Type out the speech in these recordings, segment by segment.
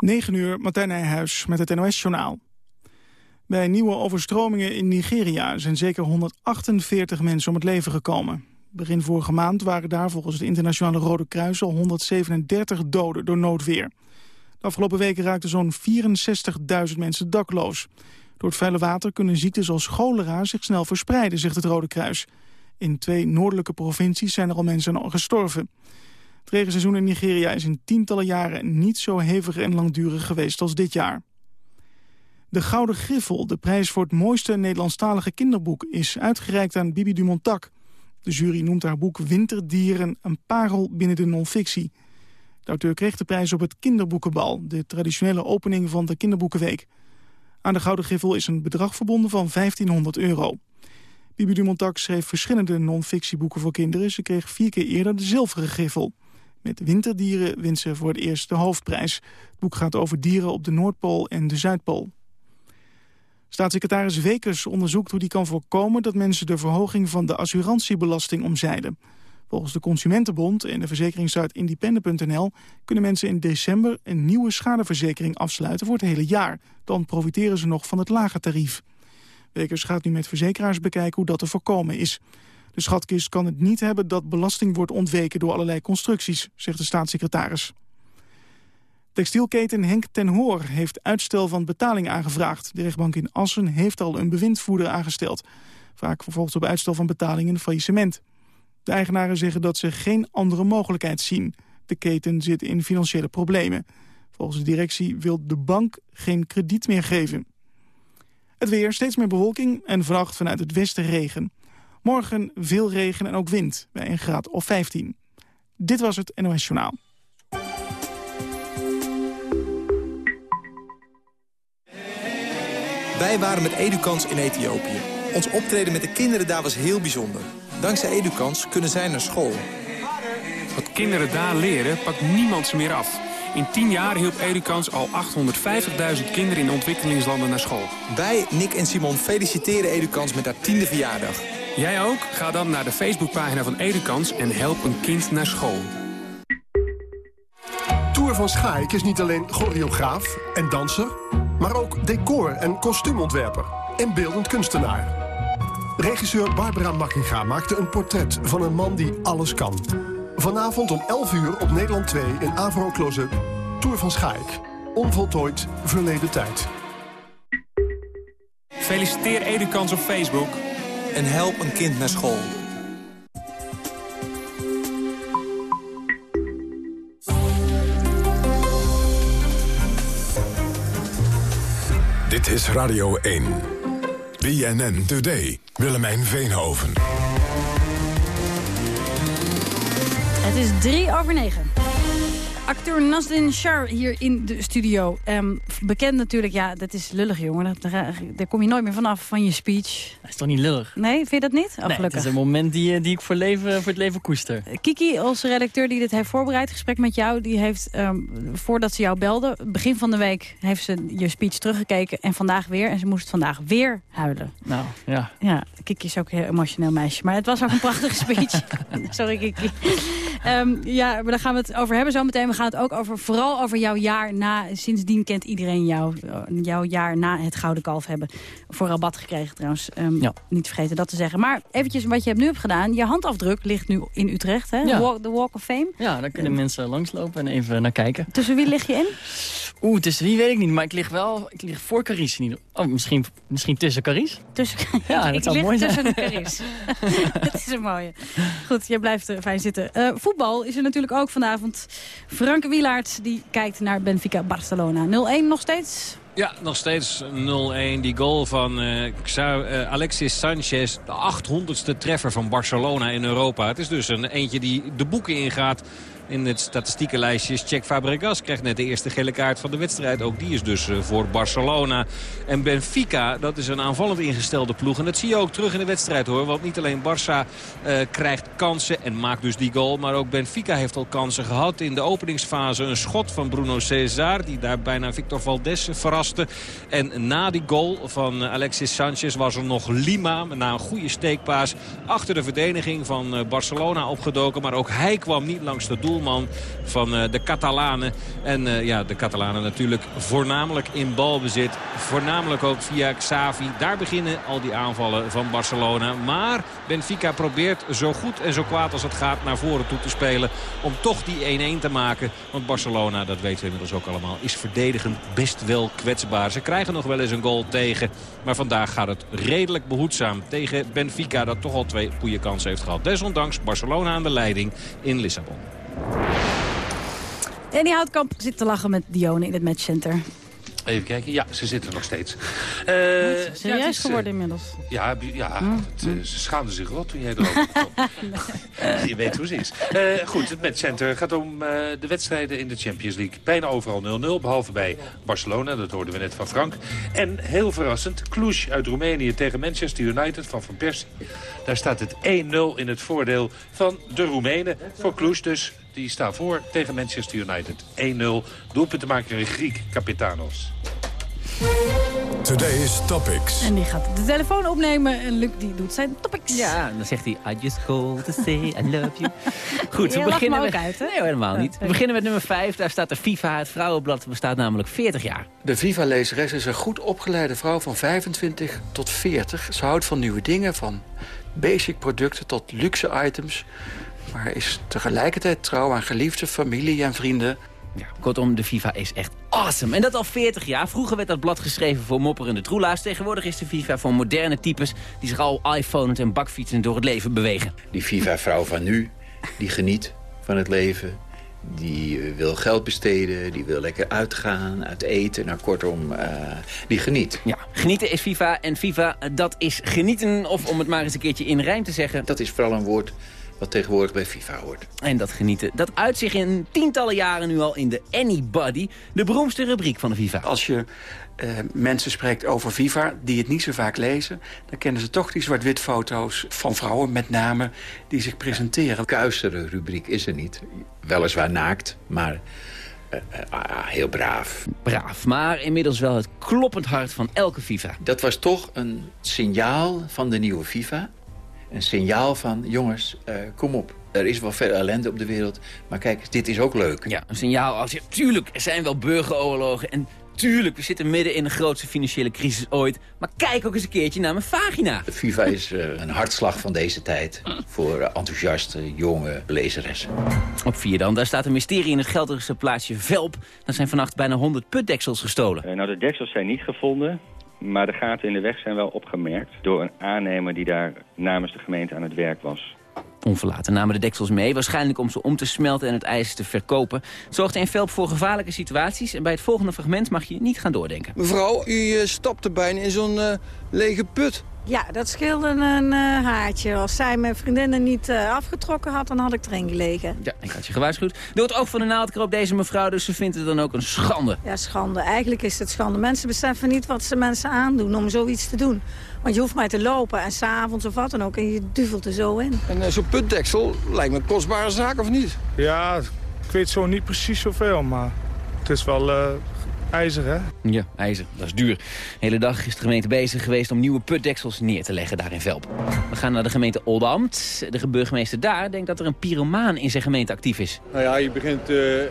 9 uur, Martijn Nijhuis met het NOS-journaal. Bij nieuwe overstromingen in Nigeria zijn zeker 148 mensen om het leven gekomen. Begin vorige maand waren daar volgens het Internationale Rode Kruis al 137 doden door noodweer. De afgelopen weken raakten zo'n 64.000 mensen dakloos. Door het vuile water kunnen ziektes als cholera zich snel verspreiden, zegt het Rode Kruis. In twee noordelijke provincies zijn er al mensen gestorven. Het regenseizoen in Nigeria is in tientallen jaren niet zo hevig en langdurig geweest als dit jaar. De Gouden Griffel, de prijs voor het mooiste Nederlandstalige kinderboek, is uitgereikt aan Bibi Dumontak. De jury noemt haar boek Winterdieren een parel binnen de non-fictie. De auteur kreeg de prijs op het Kinderboekenbal, de traditionele opening van de Kinderboekenweek. Aan de Gouden Griffel is een bedrag verbonden van 1500 euro. Bibi Dumontak schreef verschillende non-fictieboeken voor kinderen. Ze kreeg vier keer eerder de Zilveren Griffel. Met winterdieren wint ze voor het eerst de hoofdprijs. Het boek gaat over dieren op de Noordpool en de Zuidpool. Staatssecretaris Wekers onderzoekt hoe die kan voorkomen... dat mensen de verhoging van de assurantiebelasting omzeilen. Volgens de Consumentenbond en de verzekeringssite independent.nl... kunnen mensen in december een nieuwe schadeverzekering afsluiten voor het hele jaar. Dan profiteren ze nog van het lage tarief. Wekers gaat nu met verzekeraars bekijken hoe dat te voorkomen is. De schatkist kan het niet hebben dat belasting wordt ontweken door allerlei constructies, zegt de staatssecretaris. Textielketen Henk ten Hoor heeft uitstel van betaling aangevraagd. De rechtbank in Assen heeft al een bewindvoerder aangesteld. Vaak vervolgt op uitstel van betaling een faillissement. De eigenaren zeggen dat ze geen andere mogelijkheid zien. De keten zit in financiële problemen. Volgens de directie wil de bank geen krediet meer geven. Het weer, steeds meer bewolking en vannacht vanuit het westen regen. Morgen veel regen en ook wind, bij een graad of 15. Dit was het NOS Journaal. Wij waren met Edukans in Ethiopië. Ons optreden met de kinderen daar was heel bijzonder. Dankzij Edukans kunnen zij naar school. Wat kinderen daar leren, pakt niemand ze meer af. In 10 jaar hielp Edukans al 850.000 kinderen in ontwikkelingslanden naar school. Wij, Nick en Simon, feliciteren Edukans met haar tiende verjaardag. Jij ook? Ga dan naar de Facebookpagina van Edukans en help een kind naar school. Tour van Schaik is niet alleen choreograaf en danser... maar ook decor- en kostuumontwerper en beeldend kunstenaar. Regisseur Barbara Makkinga maakte een portret van een man die alles kan. Vanavond om 11 uur op Nederland 2 in Avro Close-up... Tour van Schaik. Onvoltooid verleden tijd. Feliciteer Edukans op Facebook en help een kind naar school. Dit is Radio 1. BNN Today. Willemijn Veenhoven. Het is drie over negen. Acteur Nasdin Shar hier in de studio. Um, bekend natuurlijk, ja, dat is lullig, jongen. Daar, daar, kom je nooit meer vanaf van je speech. Dat is toch niet lullig? Nee, vind je dat niet? Oh, nee, het is een moment die, eh, die ik voor, leven, voor het leven koester. Kiki, onze redacteur die dit heeft voorbereid, gesprek met jou... die heeft, um, voordat ze jou belde, begin van de week... heeft ze je speech teruggekeken en vandaag weer. En ze moest vandaag weer huilen. Nou, ja. Ja, Kiki is ook een heel emotioneel meisje. Maar het was ook een prachtige speech. Sorry, Kiki. Um, ja, maar daar gaan we het over hebben zo meteen. We gaan het ook over, vooral over jouw jaar na... Sindsdien kent iedereen jou. Jouw jaar na het Gouden Kalf hebben. Voor rabat gekregen trouwens. Um, ja. Niet vergeten dat te zeggen. Maar eventjes wat je hebt nu hebt gedaan. Je handafdruk ligt nu in Utrecht, hè? Ja. Walk, de Walk of Fame. Ja, daar kunnen mensen langslopen en even naar kijken. Tussen wie lig je in? Oeh, tussen wie weet ik niet. Maar ik lig wel ik lig voor Carice. Niet. Oh, misschien, misschien tussen Carice? Tussen, ja, dat zou mooi zijn. tussen Carice. dat is een mooie. Goed, jij blijft fijn zitten. Uh, voetbal is er natuurlijk ook vanavond. Frank Wielaert die kijkt naar Benfica Barcelona. 0-1 nog steeds? Ja, nog steeds 0-1. Die goal van uh, uh, Alexis Sanchez. De 800ste treffer van Barcelona in Europa. Het is dus een eentje die de boeken ingaat in het statistiekenlijstje. Check Fabregas krijgt net de eerste gele kaart van de wedstrijd. Ook die is dus uh, voor Barcelona. En Benfica, dat is een aanvallend ingestelde ploeg. En dat zie je ook terug in de wedstrijd hoor. Want niet alleen Barça uh, krijgt kansen en maakt dus die goal. Maar ook Benfica heeft al kansen gehad. In de openingsfase een schot van Bruno Cesar. Die daar bijna Victor Valdes verraste. En na die goal van Alexis Sanchez was er nog Lima. Na een goede steekpaas achter de verdediging van Barcelona opgedoken. Maar ook hij kwam niet langs de doel van de Catalanen. En ja, de Catalanen natuurlijk voornamelijk in balbezit. Voornamelijk ook via Xavi. Daar beginnen al die aanvallen van Barcelona. Maar Benfica probeert zo goed en zo kwaad als het gaat naar voren toe te spelen. Om toch die 1-1 te maken. Want Barcelona, dat weten we inmiddels ook allemaal, is verdedigend best wel kwetsbaar. Ze krijgen nog wel eens een goal tegen. Maar vandaag gaat het redelijk behoedzaam tegen Benfica. Dat toch al twee goede kansen heeft gehad. Desondanks Barcelona aan de leiding in Lissabon. En die Houtkamp zit te lachen met Dione in het matchcenter. Even kijken. Ja, ze zitten nog steeds. Uh, serieus ja, is, geworden uh, inmiddels? Ja, ja hm. het, uh, ze schaamden zich rot toen jij erover kwam. Je weet hoe ze is. goed, het matchcenter gaat om de wedstrijden in de Champions League. Bijna overal 0-0, behalve bij Barcelona. Dat hoorden we net van Frank. En heel verrassend, Cluj uit Roemenië tegen Manchester United van Van Persie. Daar staat het 1-0 in het voordeel van de Roemenen. Voor Cluj dus die staan voor tegen Manchester United. 1-0. Doelpunten maken Griek Capitanos. Today's Topics. En die gaat de telefoon opnemen en Luc die doet zijn topics. Ja, en dan zegt hij, I just called to say I love you. Goed, we beginnen met... Uit, hè? Nee, helemaal niet. We beginnen met nummer 5. Daar staat de FIFA. Het vrouwenblad bestaat namelijk 40 jaar. De FIFA-lezeres is een goed opgeleide vrouw van 25 tot 40. Ze houdt van nieuwe dingen, van basic producten tot luxe items maar is tegelijkertijd trouw aan geliefde familie en vrienden. Ja, kortom, de FIFA is echt awesome. En dat al 40 jaar. Vroeger werd dat blad geschreven voor mopperende troelaars. Tegenwoordig is de FIFA voor moderne types... die zich al iPhones en bakfietsen door het leven bewegen. Die FIFA-vrouw van nu, die geniet van het leven... Die eh, wil geld besteden, die wil lekker uitgaan, uit eten. Nou, kortom, uh, die geniet. Ja, genieten is FIFA en FIFA, dat is genieten. Of om het maar eens een keertje in rijm te zeggen. Dat is vooral een woord wat tegenwoordig bij FIFA hoort. En dat genieten, dat uit zich in tientallen jaren nu al in de Anybody, de beroemdste rubriek van de FIFA. Als je uh, mensen spreekt over FIFA die het niet zo vaak lezen... dan kennen ze toch die zwart-wit foto's van vrouwen met name die zich presenteren. Een kuisere rubriek is er niet. Weliswaar naakt, maar... Uh, uh, heel braaf. Braaf, maar inmiddels wel het kloppend hart van elke FIFA. Dat was toch een signaal van de nieuwe FIFA een signaal van... jongens, uh, kom op. Er is wel veel ellende op de wereld, maar kijk, dit is ook leuk. Ja, een signaal als je... Tuurlijk, er zijn wel burgeroorlogen en tuurlijk, we zitten midden in de grootste financiële crisis ooit. Maar kijk ook eens een keertje naar mijn vagina. De FIFA is uh, een hartslag van deze tijd voor uh, enthousiaste, jonge lezeressen. Op vier dan, daar staat een mysterie in het Gelderse plaatsje Velp. Daar zijn vannacht bijna 100 putdeksels gestolen. Uh, nou, de deksels zijn niet gevonden. Maar de gaten in de weg zijn wel opgemerkt door een aannemer die daar namens de gemeente aan het werk was. Onverlaten namen de deksels mee, waarschijnlijk om ze om te smelten en het ijs te verkopen. Het zorgde in Velp voor gevaarlijke situaties en bij het volgende fragment mag je niet gaan doordenken. Mevrouw, u uh, stapte bijna in zo'n uh, lege put. Ja, dat scheelde een uh, haartje. Als zij mijn vriendinnen niet uh, afgetrokken had, dan had ik erin gelegen. Ja, ik had je gewaarschuwd. Door het oog van de naaldkroop deze mevrouw, dus ze vindt het dan ook een schande. Ja, schande. Eigenlijk is het schande. Mensen beseffen niet wat ze mensen aandoen om zoiets te doen. Want je hoeft maar te lopen en s'avonds of wat dan ook en je duvelt er zo in. En uh, zo'n putdeksel lijkt me een kostbare zaak of niet? Ja, ik weet zo niet precies zoveel, maar het is wel IJzer, hè? Ja, ijzer. Dat is duur. De hele dag is de gemeente bezig geweest om nieuwe putdeksels neer te leggen daar in Velp. We gaan naar de gemeente Oldambt. De burgemeester daar denkt dat er een pyromaan in zijn gemeente actief is. Nou ja, je begint uh, uh,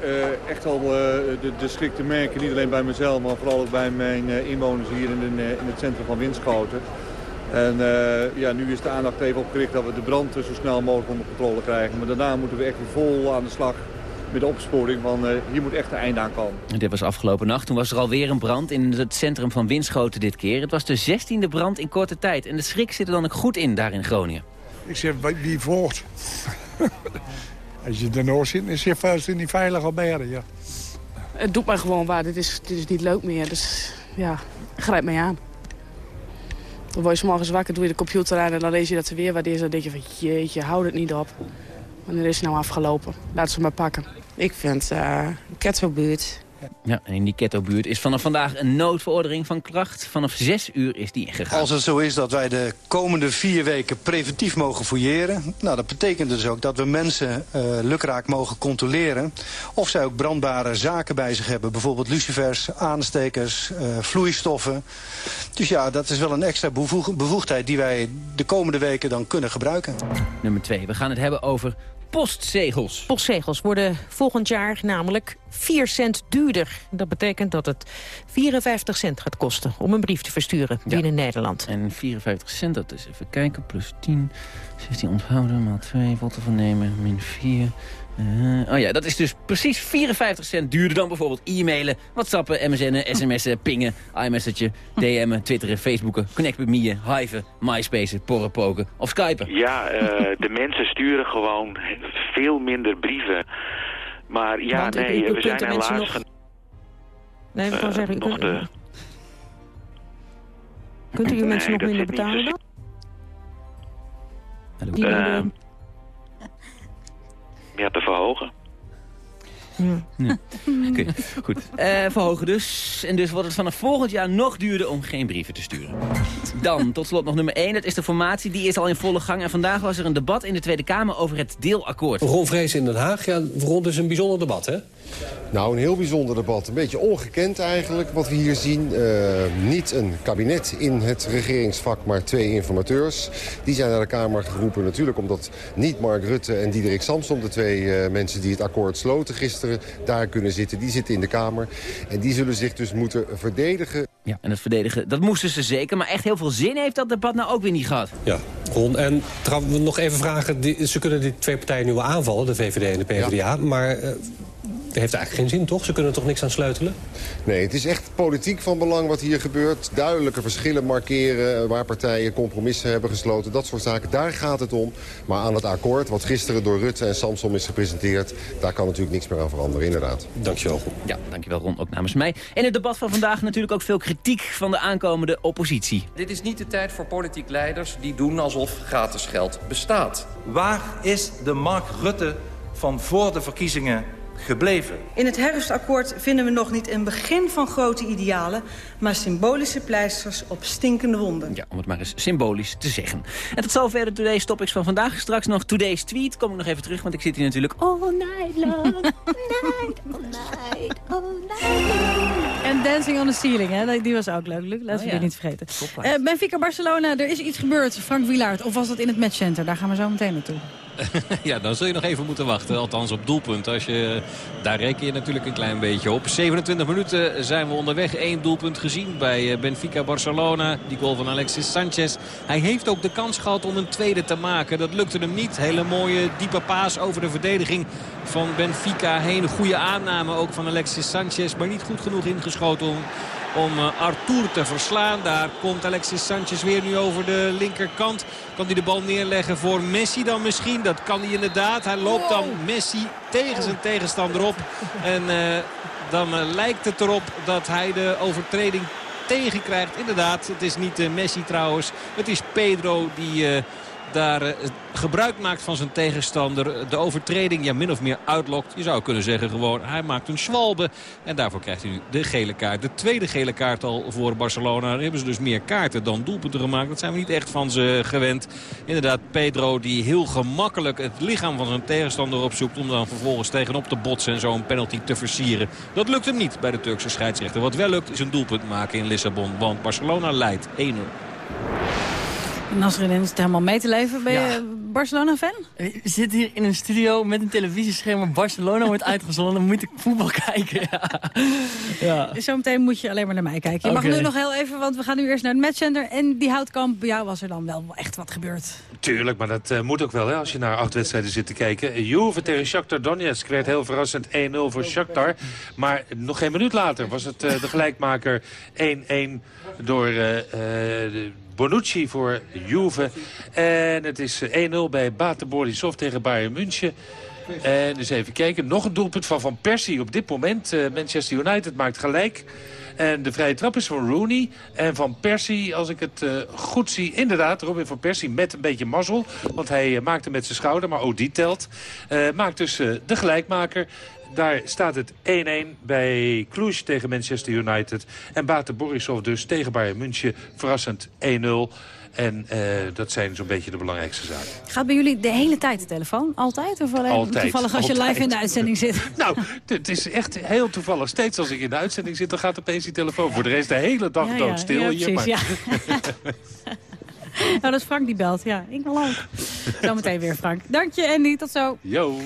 echt al uh, de, de schrik te merken. Niet alleen bij mezelf, maar vooral ook bij mijn inwoners hier in, de, in, het centrum van Winschoten. En ja, nu is de aandacht even opgericht dat we de brand zo snel mogelijk onder controle krijgen. Maar daarna moeten we echt vol aan de slag met de opsporing van uh, hier moet echt een einde aan komen. Dit was afgelopen nacht. Toen was er alweer een brand in het centrum van Winschoten dit keer. Het was de zestiende brand in korte tijd. En de schrik zit er dan ook goed in daar in Groningen. Ik zeg, wie volgt? Als je ernoor zit, is je vuist niet veilig al beren, ja. Het doet mij gewoon waar. Dit is, dit is niet leuk meer. Dus ja, grijp mij aan. Dan word je morgens wakker, doe je de computer aan en dan lees je dat ze weer wat is. Dan denk je van jeetje, houd het niet op. Wanneer is het nou afgelopen? Laat ze maar pakken. Ik vind uh, Kettelbuurt. Ja, en in die Kettobuurt is vanaf vandaag een noodverordening van kracht. Vanaf 6 uur is die ingegaan. Als het zo is dat wij de komende vier weken preventief mogen fouilleren... nou, dat betekent dus ook dat we mensen uh, lukraak mogen controleren... of zij ook brandbare zaken bij zich hebben. Bijvoorbeeld lucifers, aanstekers, uh, vloeistoffen. Dus ja, dat is wel een extra bevoeg bevoegdheid die wij de komende weken dan kunnen gebruiken. Nummer 2. We gaan het hebben over postzegels. Postzegels worden volgend jaar namelijk 4 cent duurder. Dat betekent dat het 54 cent gaat kosten om een brief te versturen binnen Nederland. En 54 cent, dat is even kijken, plus 10, 16 onthouden, maal 2, wat ervan nemen, min 4... Uh, oh ja, dat is dus precies 54 cent duurder dan bijvoorbeeld e-mailen, whatsappen, msn'en, sms'en, pingen, iMessagen, DM'en, twitteren, facebooken, connect met me, hiven, myspacen, porrenpoken of skypen. Ja, uh, de mensen sturen gewoon veel minder brieven. Maar ja, Want, nee, u, u we zijn helaas... Nog... Nee, we gaan uh, zeggen, nog kunt, de... kunt u mensen nog minder betalen dan? Die uh, ja, te verhogen. Ja. Ja. Oké, okay, goed. Uh, verhogen dus. En dus wordt het vanaf volgend jaar nog duurder om geen brieven te sturen. Dan, tot slot nog nummer 1. Dat is de formatie. Die is al in volle gang. En vandaag was er een debat in de Tweede Kamer over het deelakkoord. Ron Vrees in Den Haag. Ja, rond is een bijzonder debat, hè? Nou, een heel bijzonder debat. Een beetje ongekend eigenlijk, wat we hier zien. Uh, niet een kabinet in het regeringsvak, maar twee informateurs. Die zijn naar de Kamer geroepen natuurlijk omdat niet Mark Rutte en Diederik Samson... de twee uh, mensen die het akkoord sloten gisteren, daar kunnen zitten. Die zitten in de Kamer en die zullen zich dus moeten verdedigen. Ja, en het verdedigen, dat moesten ze zeker. Maar echt heel veel zin heeft dat debat nou ook weer niet gehad. Ja, Ron, en trouwens nog even vragen. Die, ze kunnen die twee partijen nu wel aanvallen, de VVD en de PvdA. Ja. Maar... Uh, dat heeft eigenlijk geen zin, toch? Ze kunnen er toch niks aan sleutelen? Nee, het is echt politiek van belang wat hier gebeurt. Duidelijke verschillen markeren waar partijen compromissen hebben gesloten. Dat soort zaken, daar gaat het om. Maar aan het akkoord, wat gisteren door Rutte en Samsom is gepresenteerd... daar kan natuurlijk niks meer aan veranderen, inderdaad. Dankjewel, Ron. Ja, dankjewel, Ron, ook namens mij. In het debat van vandaag natuurlijk ook veel kritiek van de aankomende oppositie. Dit is niet de tijd voor politiek leiders die doen alsof gratis geld bestaat. Waar is de Mark Rutte van voor de verkiezingen gebleven. In het herfstakkoord vinden we nog niet een begin van grote idealen... maar symbolische pleisters op stinkende wonden. Ja, om het maar eens symbolisch te zeggen. En tot zover de Today's Topics van vandaag. Straks nog Today's Tweet. Kom ik nog even terug, want ik zit hier natuurlijk all night long. night, all night, all night. En Dancing on the Ceiling, hè? die was ook leuk. Laten we oh, ja. die niet vergeten. Uh, Benfica Barcelona, er is iets gebeurd. Frank Wielaert, of was dat in het matchcenter? Daar gaan we zo meteen naartoe. ja, dan zul je nog even moeten wachten. Althans op doelpunt. Als je, daar reken je natuurlijk een klein beetje op. 27 minuten zijn we onderweg. Eén doelpunt gezien bij Benfica Barcelona. Die goal van Alexis Sanchez. Hij heeft ook de kans gehad om een tweede te maken. Dat lukte hem niet. Hele mooie diepe paas over de verdediging van Benfica heen. Goede aanname ook van Alexis Sanchez. Maar niet goed genoeg ingeschoten om om Artur te verslaan. Daar komt Alexis Sanchez weer nu over de linkerkant. Kan hij de bal neerleggen voor Messi dan misschien? Dat kan hij inderdaad. Hij loopt dan Messi tegen zijn tegenstander op. En uh, dan uh, lijkt het erop dat hij de overtreding tegenkrijgt. Inderdaad, het is niet uh, Messi trouwens. Het is Pedro die daar uh, gebruik maakt van zijn tegenstander. De overtreding ja, min of meer uitlokt. Je zou kunnen zeggen gewoon hij maakt een schwalbe. En daarvoor krijgt hij nu de gele kaart. De tweede gele kaart al voor Barcelona. Hebben ze dus meer kaarten dan doelpunten gemaakt. Dat zijn we niet echt van ze gewend. Inderdaad Pedro die heel gemakkelijk het lichaam van zijn tegenstander opzoekt. Om dan vervolgens tegenop te botsen en zo een penalty te versieren. Dat lukt hem niet bij de Turkse scheidsrechter. Wat wel lukt is een doelpunt maken in Lissabon. Want Barcelona leidt 1-0. Nasreddin is het helemaal mee te leven. Ben je. Barcelona-fan? Ik zit hier in een studio met een televisiescherm waar Barcelona wordt uitgezonden. Dan moet ik voetbal kijken. Ja. ja. Zometeen moet je alleen maar naar mij kijken. Je okay. mag nu nog heel even, want we gaan nu eerst naar het matchcenter. En die houtkamp, bij jou was er dan wel echt wat gebeurd. Tuurlijk, maar dat uh, moet ook wel hè, als je naar acht wedstrijden zit te kijken. Juve tegen Shakhtar Donetsk werd heel verrassend 1-0 voor Shakhtar. Maar nog geen minuut later was het uh, de gelijkmaker 1-1 door... Uh, de Bonucci voor Juve. En het is 1-0 bij Bate Borisov tegen Bayern München. En dus even kijken. Nog een doelpunt van Van Persie op dit moment. Uh, Manchester United maakt gelijk. En de vrije trap is van Rooney. En Van Persie, als ik het uh, goed zie, inderdaad, Robin van Persie met een beetje mazzel. Want hij uh, maakte met zijn schouder, maar ook die telt. maakt dus de gelijkmaker. Daar staat het 1-1 bij Cluj tegen Manchester United. En Bate Borisov dus tegen Bayern München. Verrassend 1-0. En uh, dat zijn zo'n beetje de belangrijkste zaken. Gaat bij jullie de hele tijd de telefoon? Altijd? Of alleen altijd, toevallig als je live in de uitzending zit? nou, het is echt heel toevallig. Steeds als ik in de uitzending zit, dan gaat opeens die telefoon. Voor de rest de hele dag ja, doodstil ja, hier. Precies, maar... ja. nou, dat is Frank die belt. Ja, ik wel ook. Zometeen weer, Frank. Dank je, Andy. Tot zo. Yo.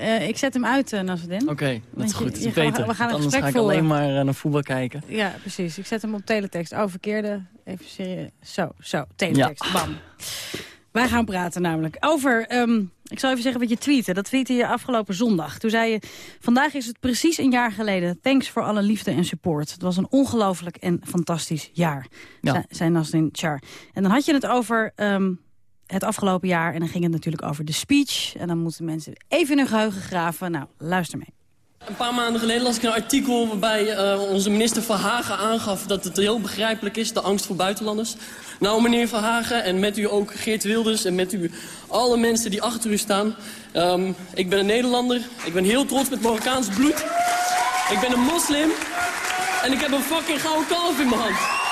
Uh, ik zet hem uit, uh, Nasreddin. Oké, dat is Want je- goed. je Beter. gaat- we gaan Anders ga ik voeren. alleen maar eh, naar voetbal kijken. Ja, precies. Ik zet hem op teletext. Oh, verkeerde. Even serieus. Zo, zo. Teletext. Bam. Wij gaan praten namelijk over... ehm, ik zal even zeggen wat je tweette. Dat tweette je afgelopen zondag. Toen zei je... Vandaag is het precies een jaar geleden. Thanks voor alle liefde en support. Het was een ongelooflijk en fantastisch jaar. Ja. Zei- Zei Nasrin Char. En dan had je het over... ehm, het afgelopen jaar. En dan ging het natuurlijk over de speech. En dan moeten mensen even in hun geheugen graven. Nou, luister mee. Een paar maanden geleden las ik een artikel waarbij eh, onze minister Verhagen aangaf dat het heel begrijpelijk is, de angst voor buitenlanders. Nou, meneer Verhagen, en met u ook Geert Wilders en met u alle mensen die achter u staan. ehm, ik ben een Nederlander, ik ben heel trots met Marokkaans bloed. Ik ben een moslim en ik heb een fucking gouden kalf in mijn hand.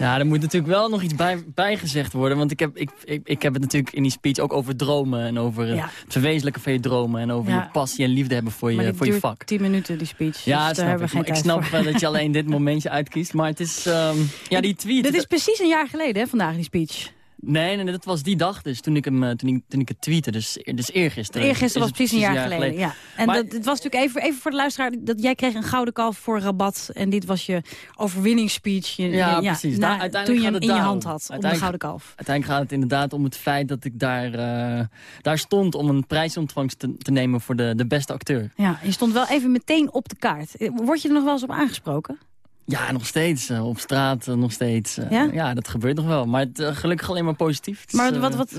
Ja, er moet natuurlijk wel nog iets bij, bijgezegd worden. Want ik heb, ik, ik, ik heb het natuurlijk in die speech ook over dromen. En over eh, Ja. het verwezenlijken van je dromen. En over Ja. je passie en liefde hebben voor je, voor je vak. tien minuten, die speech. Ja, dus snap daar hebben ik. we geen Maar ik tijd snap voor. wel dat je alleen dit momentje uitkiest. Maar het is, ehm, ja, die tweet. Dit is precies een jaar geleden, hè, vandaag, die speech. Nee, nee, dat was die dag dus, toen ik, hem, eh, toen ik, toen ik het tweette. Dus, dus eergisteren. Eergisteren Is was precies een jaar, geleden. Ja. En Maar- dat, het was natuurlijk even, even voor de luisteraar... dat jij kreeg een gouden kalf voor rabat. En dit was je overwinningsspeech. Je, Ja, precies. na- Daar- uiteindelijk toen je hem in je hand had, om de gouden kalf. Uiteindelijk gaat het inderdaad om het feit dat ik daar, eh, daar stond om een prijsontvangst te, te nemen voor de, de beste acteur. Ja, je stond wel even meteen op de kaart. Word je er nog wel eens op aangesproken? Ja, nog steeds. eh, op straat eh, nog steeds. eh, Ja? ja? dat gebeurt nog wel. Maar het, gelukkig alleen maar positief. Is, Maar wat, wat,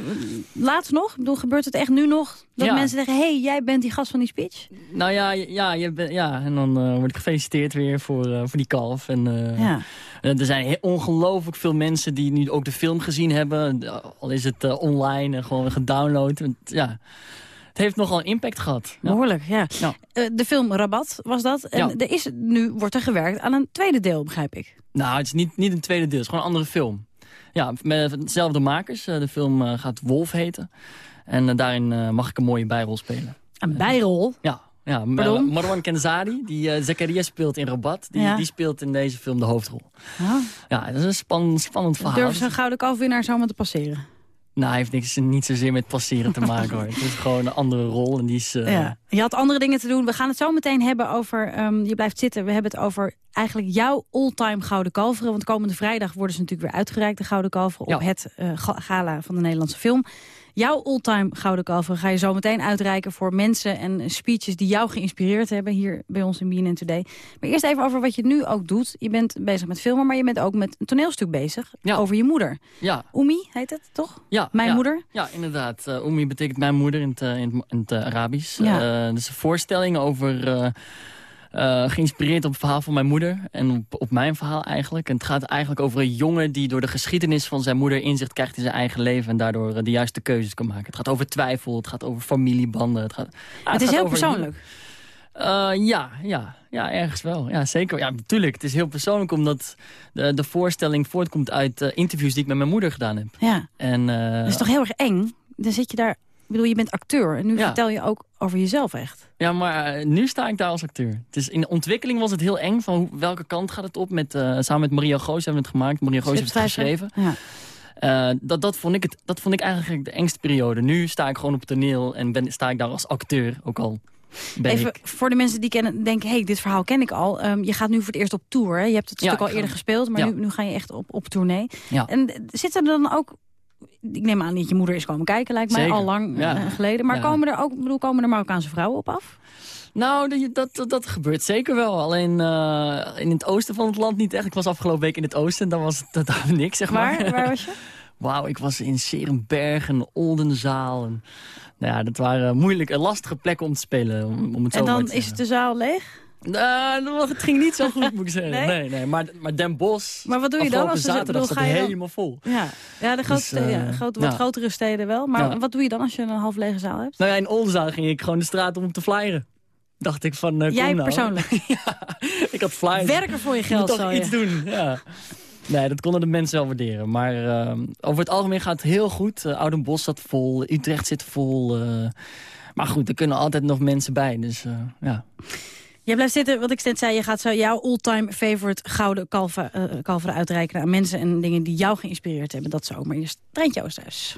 laatst nog? Ik bedoel, gebeurt het echt nu nog? Dat Ja. mensen zeggen, hé, hey, jij bent die gast van die speech? Nou ja, ja, je bent- ja en dan word ik gefeliciteerd weer voor, voor die kalf. En, Ja. er zijn ongelooflijk veel mensen die nu ook de film gezien hebben. Al is het online en gewoon gedownload. Ja, het heeft nogal een impact gehad. Ja. Behoorlijk, ja. Ja. Eh, de film Rabat was dat. En Ja. er is, nu wordt er gewerkt aan een tweede deel, begrijp ik. Nou, het is niet, niet een tweede deel. Het is gewoon een andere film. Ja, met hetzelfde makers. Eh, de film eh, gaat Wolf heten. En daarin mag ik een mooie bijrol spelen. Een bijrol? Ja. Ja, Pardon? Marwan Kenzari, die eh Zakaria speelt in Rabat, die, Ja. die speelt in deze film de hoofdrol. Ja. Ja, dat is een span, spannend verhaal. Durven ze een gouden kalfwinnaar zomaar te passeren? Nou, hij heeft niks, niet zozeer met passeren te maken hoor. Het is gewoon een andere rol en die is... eh, Ja. Je had andere dingen te doen. We gaan het zo meteen hebben over... ehm, je blijft zitten. We hebben het over eigenlijk jouw all-time Gouden Kalveren. Want komende vrijdag worden ze natuurlijk weer uitgereikt, de Gouden Kalveren... op het eh, ga- gala van de Nederlandse film. Jouw all-time Gouden Kalveren ga je zo meteen uitreiken... voor mensen en speeches die jou geïnspireerd hebben... hier bij ons in BNN Today. Maar eerst even over wat je nu ook doet. Je bent bezig met filmen, maar je bent ook met een toneelstuk bezig. Over je moeder. Ja. Oemi heet het, toch? Ja, Mijn ja. moeder? Ja, inderdaad. Uh, betekent mijn moeder in het, in het, in het Arabisch. Ja. Uh, dus een voorstelling over... Uh, geïnspireerd op het verhaal van mijn moeder en op, op, mijn verhaal eigenlijk. En het gaat eigenlijk over een jongen die door de geschiedenis van zijn moeder inzicht krijgt in zijn eigen leven en daardoor uh, de juiste keuzes kan maken. Het gaat over twijfel, het gaat over familiebanden. Het, gaat, ah, het is gaat heel persoonlijk. Uh, ja, ja, ja, ergens wel. Ja, zeker. Ja, natuurlijk. Het is heel persoonlijk omdat de, de voorstelling voortkomt uit uh, interviews die ik met mijn moeder gedaan heb. Ja. En, dat is toch heel erg eng? Dan zit je daar... Ik bedoel, je bent acteur en nu ja. vertel je ook over jezelf echt. Ja, maar uh, nu sta ik daar als acteur. Het is, in de ontwikkeling was het heel eng van hoe, welke kant gaat het op. Met, uh, samen met Maria Goos hebben we het gemaakt. Maria Goos heeft het geschreven. Ja. Uh, dat, dat, vond ik het, dat vond ik eigenlijk de engste periode. Nu sta ik gewoon op het toneel en ben, sta ik daar als acteur ook al. Ben Even ik. voor de mensen die kennen, denken, hey, dit verhaal ken ik al. Um, je gaat nu voor het eerst op tour. Hè? Je hebt het Ja, stuk al eerder ga- gespeeld, maar ja. nu, nu ga je echt op, op tournee. Ja. En zitten er dan ook... Ik neem aan dat je moeder is komen kijken, lijkt mij, Zeker. al lang Ja. uh, geleden. Maar Ja. komen er ook, bedoel, komen er Marokkaanse vrouwen op af? Nou, dat, dat, dat, gebeurt zeker wel. Alleen uh, in het oosten van het land niet echt. Ik was afgelopen week in het oosten en dan was het dat niks, zeg maar. Waar, waar was je? Wauw, ik was in Serenberg en Oldenzaal. En, nou ja, dat waren moeilijke, lastige plekken om te spelen. Om, om het zo En dan is de zaal leeg? Nou, het ging niet zo goed, moet ik zeggen. Nee? Nee, nee, maar, maar Den Bosch, Maar wat doe je dan als zaterdag bedoel, je dan- helemaal vol. Ja, ja de grote, Dus, eh, ja, grote, wat ja. grotere steden wel. Maar Ja. wat doe je dan als je een half lege zaal hebt? Nou ja, in Oldenzaal ging ik gewoon de straat om te flyeren. Dacht ik van, eh, kom Jij nou. persoonlijk? Ik had flyers. Werken voor je geld, moet zal toch je. iets doen, ja. Nee, dat konden de mensen wel waarderen. Maar eh, over het algemeen gaat het heel goed. Uh, Oudenbosch zat vol, Utrecht zit vol. eh. maar goed, er kunnen altijd nog mensen bij. Dus eh, ja. Je blijft zitten, wat ik net zei, je gaat jouw all-time favorite gouden kalver, uh, kalveren uitreiken aan mensen en dingen die jou geïnspireerd hebben. Dat zo, maar eerst Treintje Oosterhuis.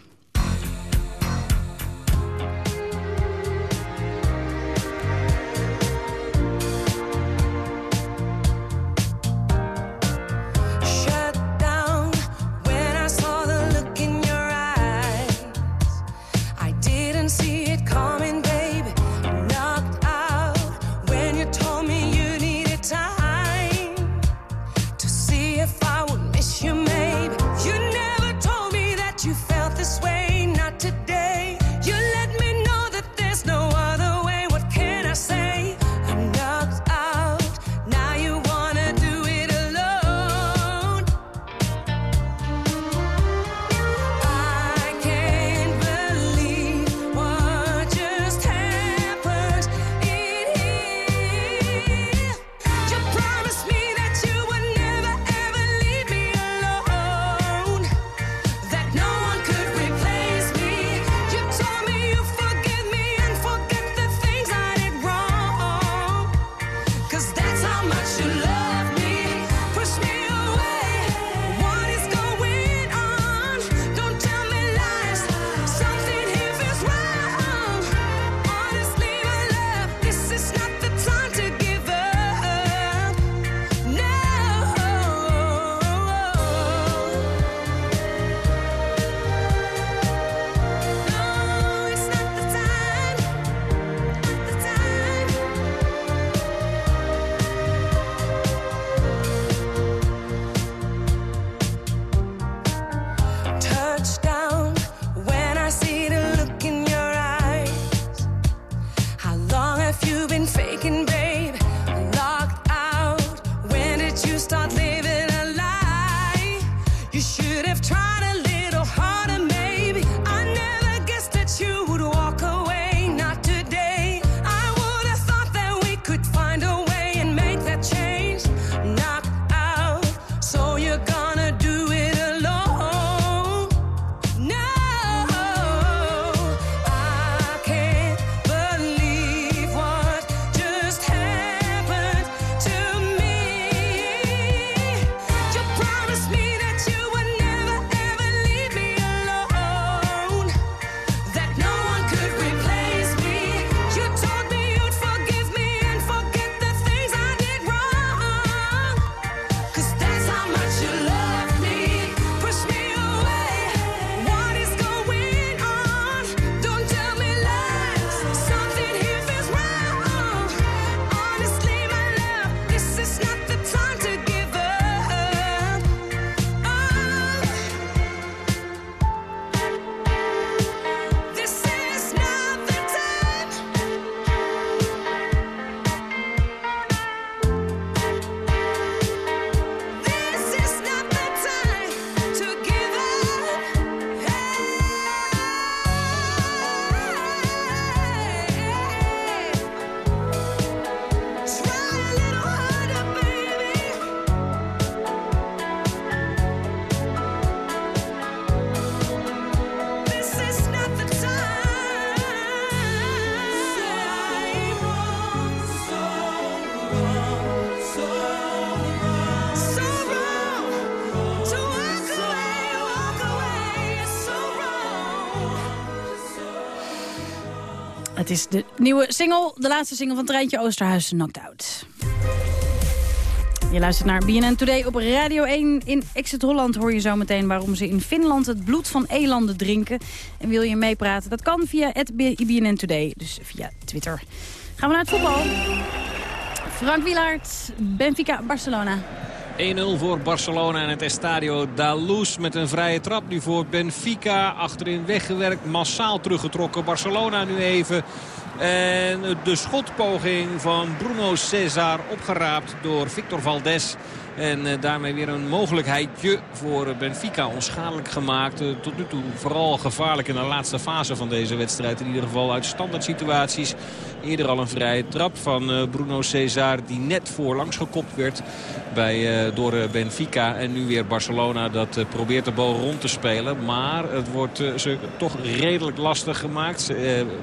Is de nieuwe single, de laatste single van Treintje Oosterhuis, Knocked Out. Je luistert naar BNN Today op Radio 1. In Exit Holland hoor je zo meteen waarom ze in Finland het bloed van elanden drinken. En wil je meepraten? Dat kan via BNN Today, dus via Twitter. Gaan we naar het voetbal. Frank Wielaert, Benfica, Barcelona. 1-0 voor Barcelona en het Estadio da Luz met een vrije trap nu voor Benfica. Achterin weggewerkt, massaal teruggetrokken. Barcelona nu even. En de schotpoging van Bruno Cesar opgeraapt door Victor Valdes. En eh, daarmee weer een mogelijkheidje voor Benfica onschadelijk gemaakt. Eh, tot nu toe vooral gevaarlijk in de laatste fase van deze wedstrijd. In ieder geval uit standaard situaties. Eerder al een vrije trap van eh, Bruno Cesar die net voorlangs gekopt werd bij, door Benfica. En nu weer Barcelona dat probeert de bal rond te spelen. Maar het wordt ze toch redelijk lastig gemaakt.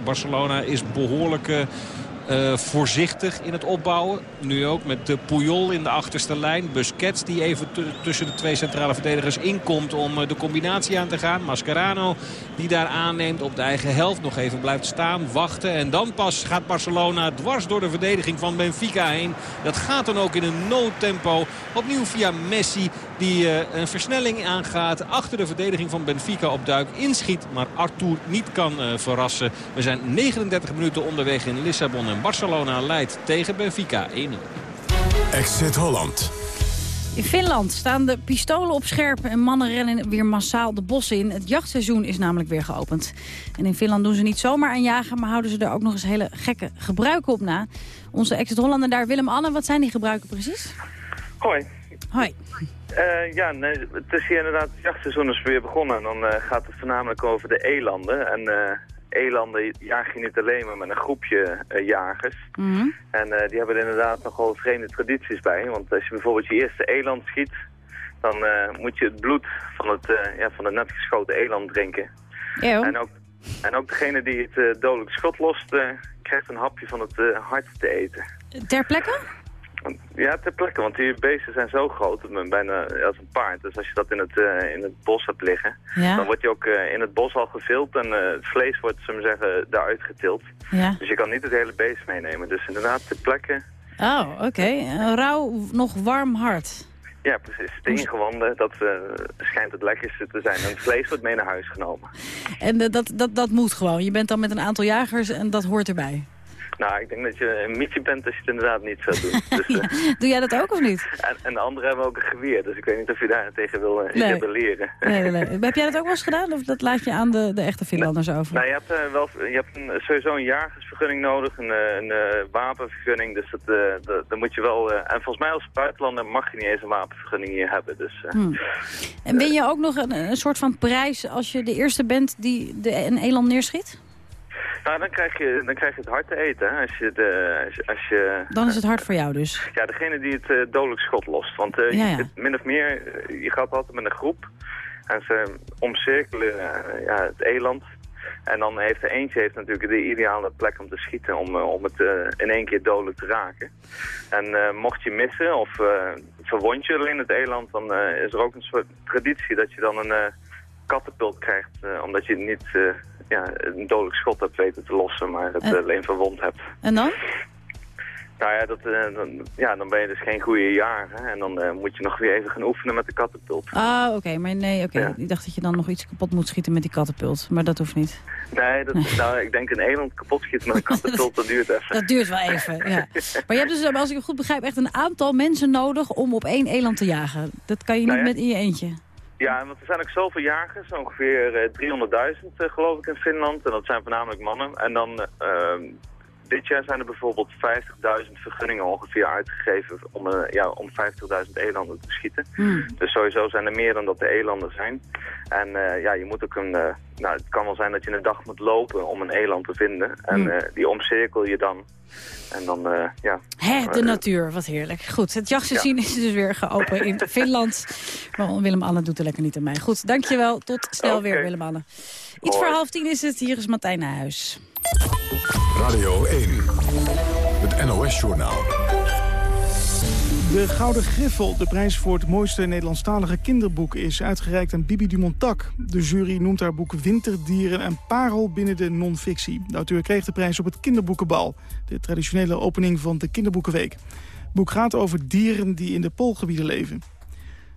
Barcelona is behoorlijk eh, voorzichtig in het opbouwen. Nu ook met de Puyol in de achterste lijn. Busquets die even tussen de twee centrale verdedigers inkomt om eh, de combinatie aan te gaan. Mascherano die daar aanneemt op de eigen helft. Nog even blijft staan, wachten. En dan pas gaat Barcelona dwars door de verdediging van Benfica heen. Dat gaat dan ook in een noodtempo. Opnieuw via Messi die uh, een versnelling aangaat. Achter de verdediging van Benfica op duik inschiet. Maar Arthur niet kan verrassen. We zijn 39 minuten onderweg in Lissabon. Barcelona leidt tegen Benfica 1-0. Exit Holland. In Finland staan de pistolen op scherp en mannen rennen weer massaal de bossen in. Het jachtseizoen is namelijk weer geopend. En in Finland doen ze niet zomaar aan jagen, maar houden ze er ook nog eens hele gekke gebruiken op na. Onze ex-Hollander daar, Willem-Anne, wat zijn die gebruiken precies? Hoi. Hoi. Uh, ja, nee, het is hier inderdaad, het jachtseizoen is weer begonnen. En dan uh, gaat het voornamelijk over de elanden. En uh, elanden jaag je niet alleen maar met een groepje jagers. Mm -hmm. En die hebben er inderdaad nogal vreemde tradities bij. Want als je bijvoorbeeld je eerste eland schiet, dan moet je het bloed van het, ja, van het net geschoten eland drinken. En, ook, en ook degene die het dodelijk schot lost, krijgt een hapje van het hart te eten. Ter plekke? Ja, ter plekke, want die beesten zijn zo groot, bijna als een paard. Dus als je dat in het, uh, in het bos hebt liggen, ja. dan wordt je ook uh, in het bos al gevild en uh, het vlees wordt, zullen we zeggen, daaruit getild. Ja. Dus je kan niet het hele beest meenemen. Dus inderdaad, ter plekke... Oh, oké. Okay. Rauw, nog warm hart. Ja, precies. De ingewanden, dat schijnt het lekkerste te zijn. En het vlees wordt mee naar huis genomen. En dat, dat, dat moet gewoon? Je bent dan met een aantal jagers en dat hoort erbij? Nou, ik denk dat je een mietje bent als je het inderdaad niet zou doen. Dus, ja. Doe jij dat ook of niet? En, en, de anderen hebben ook een geweer, dus ik weet niet of je daar tegen wil uh, nee. rebelleren. Nee, nee, nee. Heb jij dat ook wel eens gedaan of dat laat je aan de, de echte Finlanders over? Nou, je hebt, uh, wel, je hebt een, sowieso een jagersvergunning nodig, een, een uh, wapenvergunning, dus dat, dat, dat, moet je wel... en volgens mij als buitenlander mag je niet eens een wapenvergunning hier hebben, dus... Hmm. En win je ook nog een, een soort van prijs als je de eerste bent die de, een eland neerschiet? Nou, dan krijg, je, dan krijg je het hard te eten. Als je de, als, je, als je, dan is het hard voor jou dus? Ja, degene die het uh, dodelijk schot lost. Want uh, ja, ja. Je, min of meer, uh, je gaat altijd met een groep. En ze omcirkelen ja, het eland. En dan heeft er eentje heeft natuurlijk de ideale plek om te schieten. Om, om het in één keer dodelijk te raken. En mocht je missen of verwond je alleen het eland. Dan is er ook een soort traditie dat je dan een kattenpult krijgt. omdat je niet ja, een dodelijk schot hebt weten te lossen, maar het en... alleen verwond hebt. En dan? Nou ja, dat, uh, dan, ja, dan ben je dus geen goede jager. En dan uh, moet je nog weer even gaan oefenen met de kattenpult. Ah, oké. Okay. Maar nee, oké. Okay. Ja. Ik dacht dat je dan nog iets kapot moet schieten met die kattenpult. Maar dat hoeft niet. Nee, dat, nou, ik denk een eland kapot schieten met een kattenpult, dat duurt even. Dat duurt wel even, ja. Maar je hebt dus, als ik het goed begrijp, echt een aantal mensen nodig om op één eland te jagen. Dat kan je niet nou ja. met in je eentje. Ja, want er zijn ook zoveel jagers, ongeveer uh, 300.000 uh, geloof ik in Finland. En dat zijn voornamelijk mannen. En dan, uh, dit jaar zijn er bijvoorbeeld 50.000 vergunningen ongeveer uitgegeven om, uh, ja, om 50.000 elanden te schieten. Hmm. Dus sowieso zijn er meer dan dat de elanden zijn. En uh, ja, je moet ook een, nou het kan wel zijn dat je een dag moet lopen om een eland te vinden. En Hmm. die omcirkel je dan. En dan, ja. Hè, de natuur, wat heerlijk. Goed, het jachtseizoen ja. is dus weer geopend in Finland. Maar Willem-Anne doet er lekker niet aan mij. Goed, dankjewel. Tot snel okay. weer, Willem-Anne. Iets voor half tien is het. Hier is Martijn naar huis. Radio 1, het NOS-journaal. De Gouden Griffel, de prijs voor het mooiste Nederlandstalige kinderboek... is uitgereikt aan Bibi Dumontak. De jury noemt haar boek Winterdieren een parel binnen de non-fictie. De auteur kreeg de prijs op het Kinderboekenbal... de traditionele opening van de Kinderboekenweek. Het boek gaat over dieren die in de poolgebieden leven.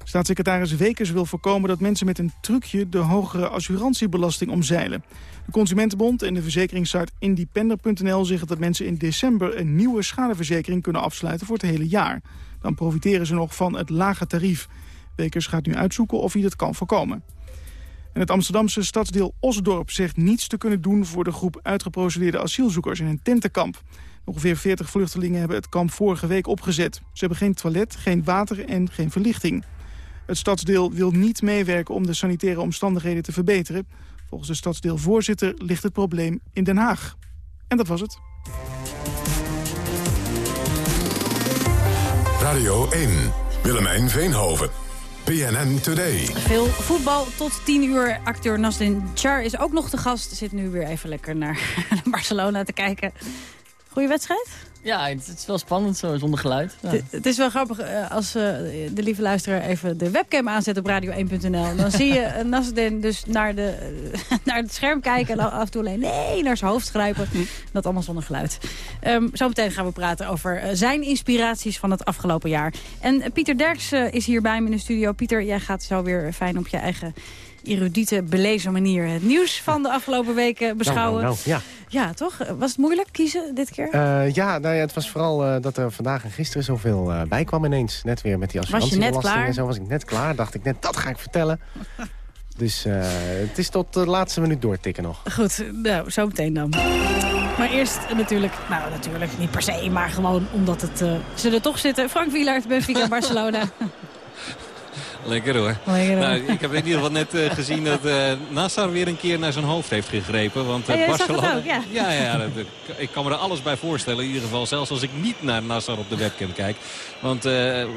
Staatssecretaris Wekers wil voorkomen dat mensen met een trucje... de hogere assurantiebelasting omzeilen. De Consumentenbond en de verzekeringssite independer.nl zeggen dat mensen in december... een nieuwe schadeverzekering kunnen afsluiten voor het hele jaar. Dan profiteren ze nog van het lage tarief. Wekers gaat nu uitzoeken of hij dat kan voorkomen. En het Amsterdamse stadsdeel Osdorp zegt niets te kunnen doen... voor de groep uitgeprocedeerde asielzoekers in een tentenkamp. Ongeveer 40 vluchtelingen hebben het kamp vorige week opgezet. Ze hebben geen toilet, geen water en geen verlichting. Het stadsdeel wil niet meewerken om de sanitaire omstandigheden te verbeteren. Volgens de stadsdeelvoorzitter ligt het probleem in Den Haag. En dat was het. Radio 1, Willemijn Veenhoven. PNN Today. Veel voetbal tot 10 uur. Acteur Nasdin Char is ook nog de gast. Zit nu weer even lekker naar Barcelona te kijken. Goeie wedstrijd? Ja, het, is wel spannend zo, zonder geluid. Ja. Het is wel grappig uh, als uh, de lieve luisteraar even de webcam aanzet op radio1.nl. Dan zie je uh, Nasreddin dus naar, de, naar het scherm kijken en af en toe alleen nee, naar zijn hoofd grijpen. Dat allemaal zonder geluid. Um, zometeen gaan we praten over zijn inspiraties van het afgelopen jaar. En Pieter Derks is hier bij me in de studio. Pieter, jij gaat zo weer fijn op je eigen erudite, belezen manier het nieuws van de afgelopen weken beschouwen. Nou, nou, nou, ja. ja, toch? Was het moeilijk kiezen dit keer? Uh, ja, nou ja, het was vooral uh, dat er vandaag en gisteren zoveel uh, bij kwam ineens. Net weer met die assurantiebelasting en zo was ik net klaar. Dacht ik net, dat ga ik vertellen. Dus het is tot de laatste minuut doortikken nog. Goed, nou, zo meteen dan. Maar eerst natuurlijk, nou natuurlijk niet per se, maar gewoon omdat het, ze er toch zitten. Frank Wielaert, Benfica, Barcelona. Lekker hoor. Lekker, nou, ik heb in ieder geval net uh, gezien dat uh, Nassar weer een keer naar zijn hoofd heeft gegrepen. Want uh, ja, Barcelona. Ook, ja, ja, ja dat, ik kan me er alles bij voorstellen. In ieder geval, zelfs als ik niet naar Nassar op de webcam kijk. Want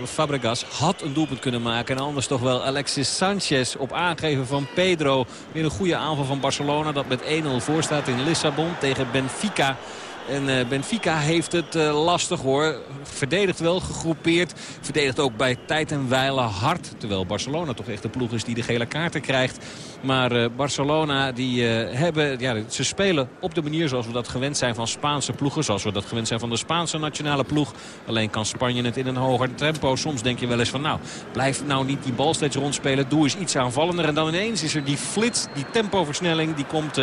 Fabregas had een doelpunt kunnen maken. En anders toch wel Alexis Sanchez op aangeven van Pedro. Weer een goede aanval van Barcelona dat met 1-0 voor staat in Lissabon tegen Benfica. En uh, Benfica heeft het uh, lastig hoor. Verdedigt wel, gegroepeerd. Verdedigt ook bij tijd en wijle hard. Terwijl Barcelona toch echt de ploeg is die de gele kaarten krijgt. Maar uh, Barcelona, die hebben, ja, ze spelen op de manier zoals we dat gewend zijn van Spaanse ploegen. Zoals we dat gewend zijn van de Spaanse nationale ploeg. Alleen kan Spanje het in een hoger tempo. Soms denk je wel eens van nou, blijf nou niet die bal steeds rondspelen. Doe eens iets aanvallender. En dan ineens is er die flits, die tempoversnelling. Die komt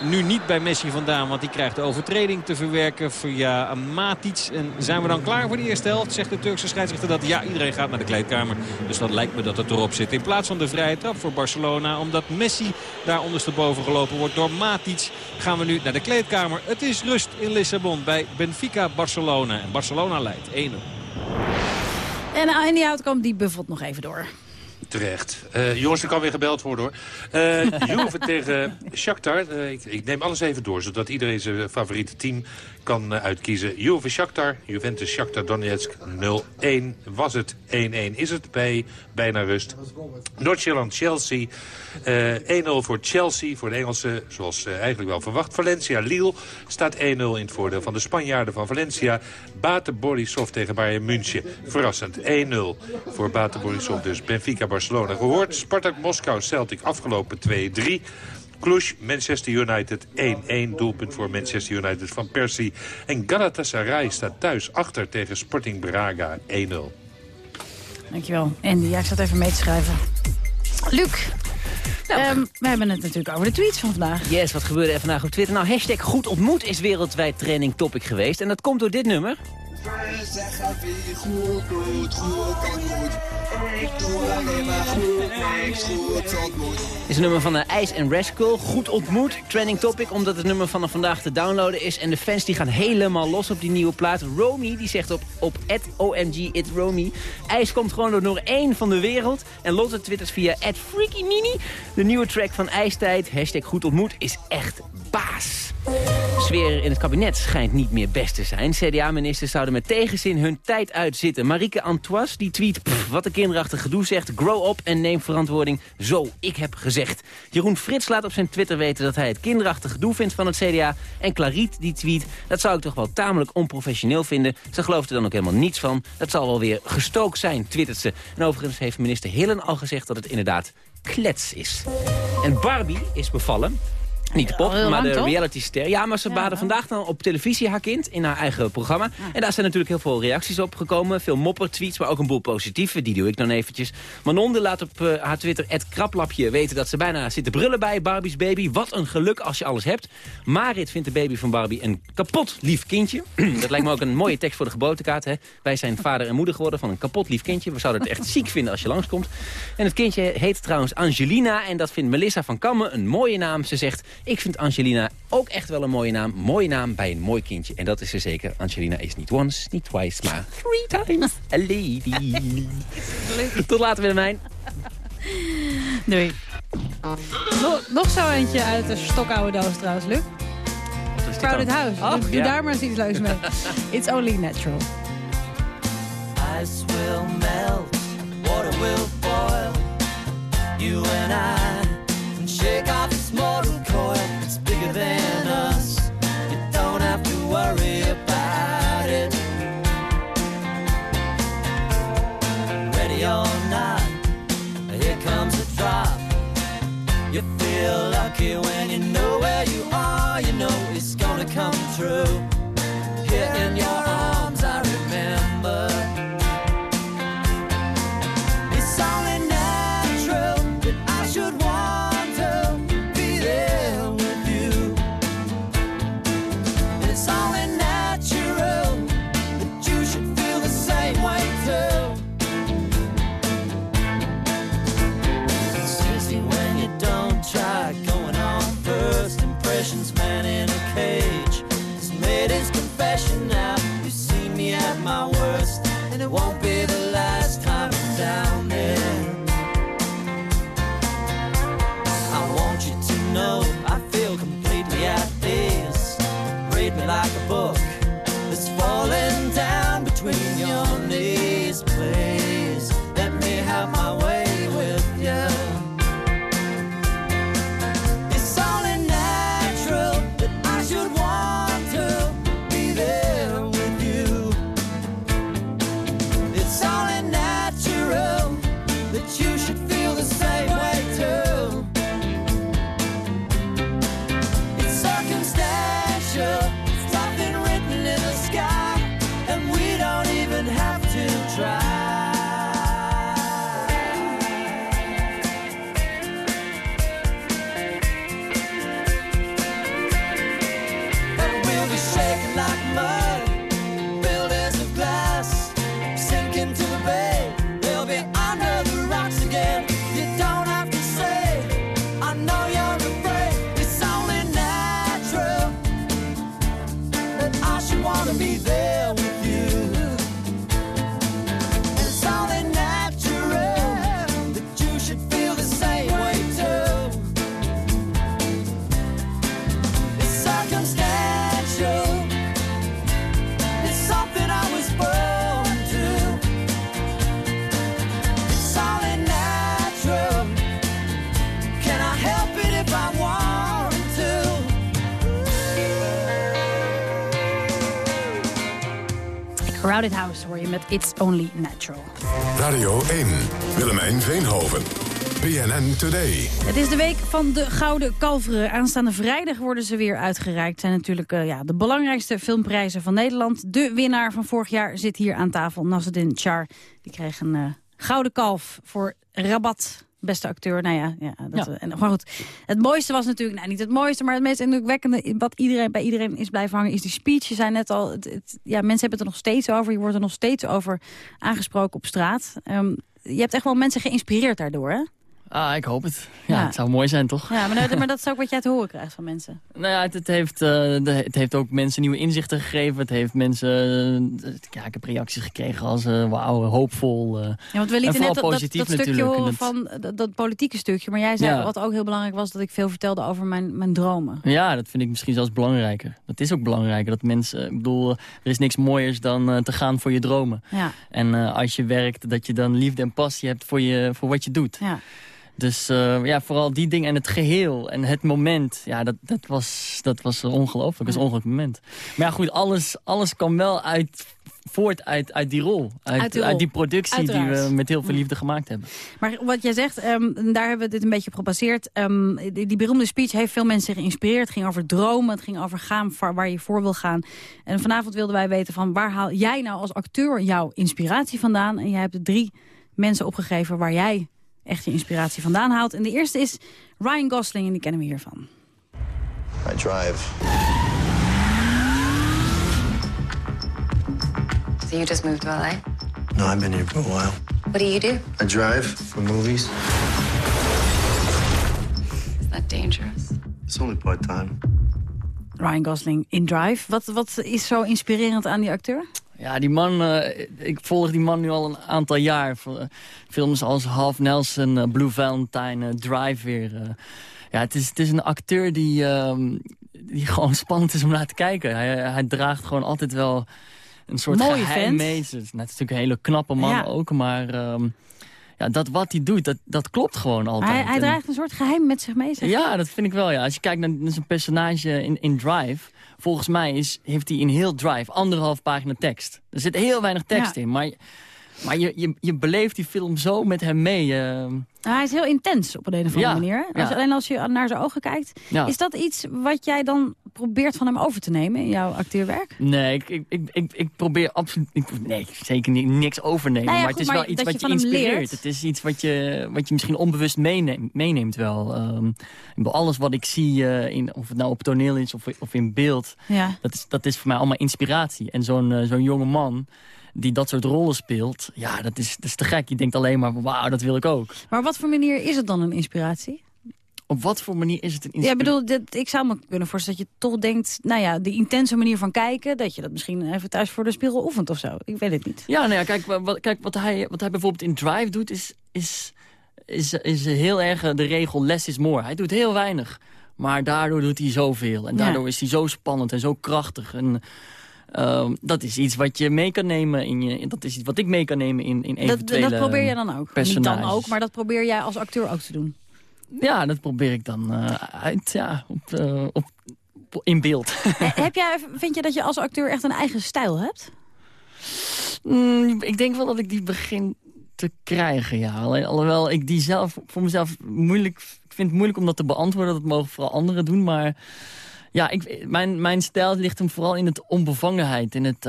nu niet bij Messi vandaan. Want die krijgt de overtreding te verwerken via Matic. En zijn we dan klaar voor de eerste helft? Zegt de Turkse scheidsrechter dat ja, iedereen gaat naar de kleedkamer. Dus dat lijkt me dat het erop zit. In plaats van de vrije trap voor Barcelona. Omdat Messi daar ondersteboven gelopen wordt door Matic. Gaan we nu naar de kleedkamer. Het is rust in Lissabon bij Benfica Barcelona. En Barcelona leidt 1-0. En in die outcome die buffelt nog even door. Terecht. Uh, jongens, er kan weer gebeld worden hoor. Uh, Juve tegen Shakhtar. Uh, ik, ik, neem alles even door, zodat iedereen zijn favoriete team kan uitkiezen. Juve Shakhtar, Juventus Shakhtar Donetsk 0-1 was het. 1-1 is het bij bijna rust. Noord-Ierland Chelsea. 1-0 voor Chelsea, voor de Engelsen, zoals eigenlijk wel verwacht. Valencia Lille staat 1-0 in het voordeel van de Spanjaarden van Valencia. Bate Borisov tegen Bayern München. Verrassend 1-0 voor Bate Borisov dus. Benfica Barcelona gehoord. Spartak Moskou Celtic afgelopen 2-3. Cluj, Manchester United 1-1. Doelpunt voor Manchester United van Persie. En Galatasaray staat thuis achter tegen Sporting Braga 1-0. Dankjewel. Andy, jij zat even mee te schrijven. Luc, nou, um, we hebben het natuurlijk over de tweets van vandaag. Yes, wat gebeurde er vandaag op Twitter? Nou, hashtag goed ontmoet is wereldwijd training topic geweest. En dat komt door dit nummer. We zeggen wie goed doet, goed ontmoet. Ik doe alleen maar goed, niks goed ontmoet. is een nummer van Ice and Rascal. Goed ontmoet, trending topic, omdat het nummer van vandaag te downloaden is. En de fans die gaan helemaal los op die nieuwe plaat. Romy, die zegt op, op OMG It Romy. IJs komt gewoon door nummer 1 van de wereld. En Lotte twittert via Freaky Nini. De nieuwe track van IJstijd, hashtag goed ontmoet, is echt baas. Sfeer in het kabinet schijnt niet meer best te zijn. CDA-ministers zouden met tegenzin hun tijd uitzitten. Marieke Antois die tweet, wat een kinderachtig gedoe zegt. Grow up en neem verantwoording. Zo, ik heb gezegd. Jeroen Frits laat op zijn Twitter weten dat hij het kinderachtig gedoe vindt van het CDA. En Clariet die tweet, dat zou ik toch wel tamelijk onprofessioneel vinden. Ze gelooft er dan ook helemaal niets van. Dat zal wel weer gestookt zijn, twittert ze. En overigens heeft minister Hillen al gezegd dat het inderdaad klets is. En Barbie is bevallen. Niet de pop, maar de reality ster. Ja, maar ze baden vandaag dan op televisie haar kind in haar eigen programma. En daar zijn natuurlijk heel veel reacties op gekomen. Veel mopper-tweets, maar ook een boel positieve. Die doe ik dan eventjes. Manonde laat op uh, haar Twitter, het kraplapje, weten dat ze bijna zit te brullen bij Barbie's baby. Wat een geluk als je alles hebt. Marit vindt de baby van Barbie een kapot lief kindje. dat lijkt me ook een mooie tekst voor de geboortekaart. Hè? Wij zijn vader en moeder geworden van een kapot lief kindje. We zouden het echt ziek vinden als je langskomt. En het kindje heet trouwens Angelina. En dat vindt Melissa van Kammen een mooie naam. Ze zegt... Ik vind Angelina ook echt wel een mooie naam. Mooie naam bij een mooi kindje. En dat is er zeker. Angelina is niet once, niet twice, maar three times a lady. Tot later, Willemijn. Doei. Nog, nog zo eentje uit de stokoude doos trouwens, Luc. Crowded House. Oh, doe, doe daar maar eens iets leuks mee. It's only natural. Ice will melt, water will boil. You and I Take off this mortal coil, it's bigger than us. You don't have to worry about it. Ready or not, here comes a drop. You feel lucky when you know where you are, you know it's gonna come true. Here in your Crowded House hoor je met It's Only Natural. Radio 1, Willemijn Veenhoven. PNN Today. Het is de week van de Gouden Kalveren. Aanstaande vrijdag worden ze weer uitgereikt. zijn natuurlijk uh, ja, de belangrijkste filmprijzen van Nederland. De winnaar van vorig jaar zit hier aan tafel, Nasreddin Char. Die kreeg een uh, Gouden Kalf voor Rabat beste acteur. Nou ja, ja, dat, En, maar goed. Het mooiste was natuurlijk, nou niet het mooiste, maar het meest indrukwekkende wat iedereen, bij iedereen is blijven hangen, is die speech. Je zei net al, het, ja, mensen hebben het er nog steeds over. Je wordt er nog steeds over aangesproken op straat. Um, je hebt echt wel mensen geïnspireerd daardoor, hè? Ah, ik hoop het. Ja, het zou mooi zijn, toch? Ja, maar, maar dat is ook wat jij te horen krijgt van mensen. Nou ja, het, het heeft, uh, het heeft ook mensen nieuwe inzichten gegeven. Het heeft mensen... Uh, ja, ik heb reacties gekregen als uh, wauw, hoopvol. ja, want we lieten net dat, dat, dat stukje horen van dat, dat, politieke stukje. Maar jij zei ja. wat ook heel belangrijk was... dat ik veel vertelde over mijn, mijn dromen. Ja, dat vind ik misschien zelfs belangrijker. Dat is ook belangrijker. Dat mensen... Ik bedoel, er is niks mooiers dan te gaan voor je dromen. Ja. En als je werkt, dat je dan liefde en passie hebt voor, je, voor wat je doet. Ja. Dus uh, ja, vooral die dingen en het geheel en het moment. Ja, dat, dat was, dat was ongelooflijk. Dat was een ongelooflijk moment. Maar ja, goed, alles, alles kwam wel uit, voort uit, uit die rol. Uit, uit, die, uit die productie die we met heel veel liefde gemaakt hebben. Maar wat jij zegt, um, daar hebben we dit een beetje op gebaseerd. Um, die, die, beroemde speech heeft veel mensen geïnspireerd. Het ging over dromen, het ging over gaan waar je voor wil gaan. En vanavond wilden wij weten van waar haal jij nou als acteur jouw inspiratie vandaan? En jij hebt drie mensen opgegeven waar jij echt je inspiratie vandaan haalt. En de eerste is Ryan Gosling en die kennen we hiervan. I drive. So you just moved to LA? No, I've been here for a while. What do you do? I drive for movies. Is that dangerous? It's only part-time. Ryan Gosling in Drive. Wat, wat is zo inspirerend aan die acteur? Ja, die man, uh, ik volg die man nu al een aantal jaar. Films als Half Nelson, uh, Blue Valentine, uh, Drive weer. ja, het is, het is een acteur die, uh, die gewoon spannend is om naar te kijken. Hij, hij draagt gewoon altijd wel een soort Mooie geheim vent. mee. Het is natuurlijk een hele knappe man ja. ook, maar... Um, ja, dat wat hij doet, dat, dat klopt gewoon altijd. Hij, hij draagt een soort geheim met zich mee, zeg Ja, dat vind ik wel, ja. Als je kijkt naar zijn personage in, in Drive... Volgens mij is, heeft hij in heel Drive anderhalf pagina tekst. Er zit heel weinig tekst ja. in, maar... Maar je, je, je beleeft die film zo met hem mee. Uh... hij is heel intens op een, een of andere ja, manier. Als, ja. Alleen als je naar zijn ogen kijkt. Is dat iets wat jij dan probeert van hem over te nemen in jouw acteerwerk? Nee, ik, ik, ik, ik, probeer absoluut... Ik, nee, zeker niet, niks overnemen. Nou ja, maar goed, het is maar wel iets wat je inspireert. leert. Het is iets wat je, wat je misschien onbewust meeneemt, meeneemt wel. Ehm, alles wat ik zie, eh, in, of het nou op toneel is of, of in beeld... Ja. Dat, is, dat is voor mij allemaal inspiratie. En zo'n eh, zo'n jonge man die dat soort rollen speelt... ja, dat is, dat is te gek. Je denkt alleen maar, wauw, dat wil ik ook. Maar wat voor manier is het dan een inspiratie? Op wat voor manier is het een Ja, inspiratie? ik bedoel, dit, ik zou me kunnen voorstellen dat je toch denkt... nou ja, die intense manier van kijken... dat je dat misschien even thuis voor de spiegel oefent of zo. Ik weet het niet. Ja, nou ja, kijk, wa- wat, kijk wat, hij, wat hij bijvoorbeeld in Drive doet... is, is, is, is heel erg eh, de regel less is more. Hij doet heel weinig. Maar daardoor doet hij zoveel. En Ja. daardoor is hij zo spannend en zo krachtig. En, ehm, dat is iets wat je mee kan nemen in je. Dat is iets wat ik mee kan nemen in, in Dat, eventuele dat probeer je dan ook. Niet personages. dan ook, maar dat probeer jij als acteur ook te doen. Ja, dat probeer ik dan eh, uit, ja, op, eh, op, in beeld. Eh, Heb jij, vind je dat je als acteur echt een eigen stijl hebt? Mm, ik denk wel dat ik die begin te krijgen, ja. Alhoewel ik die zelf voor mezelf moeilijk... Ik vind het moeilijk om dat te beantwoorden. Dat mogen vooral anderen doen. Maar ja, ik, mijn, mijn stijl ligt hem vooral in het onbevangenheid. In het,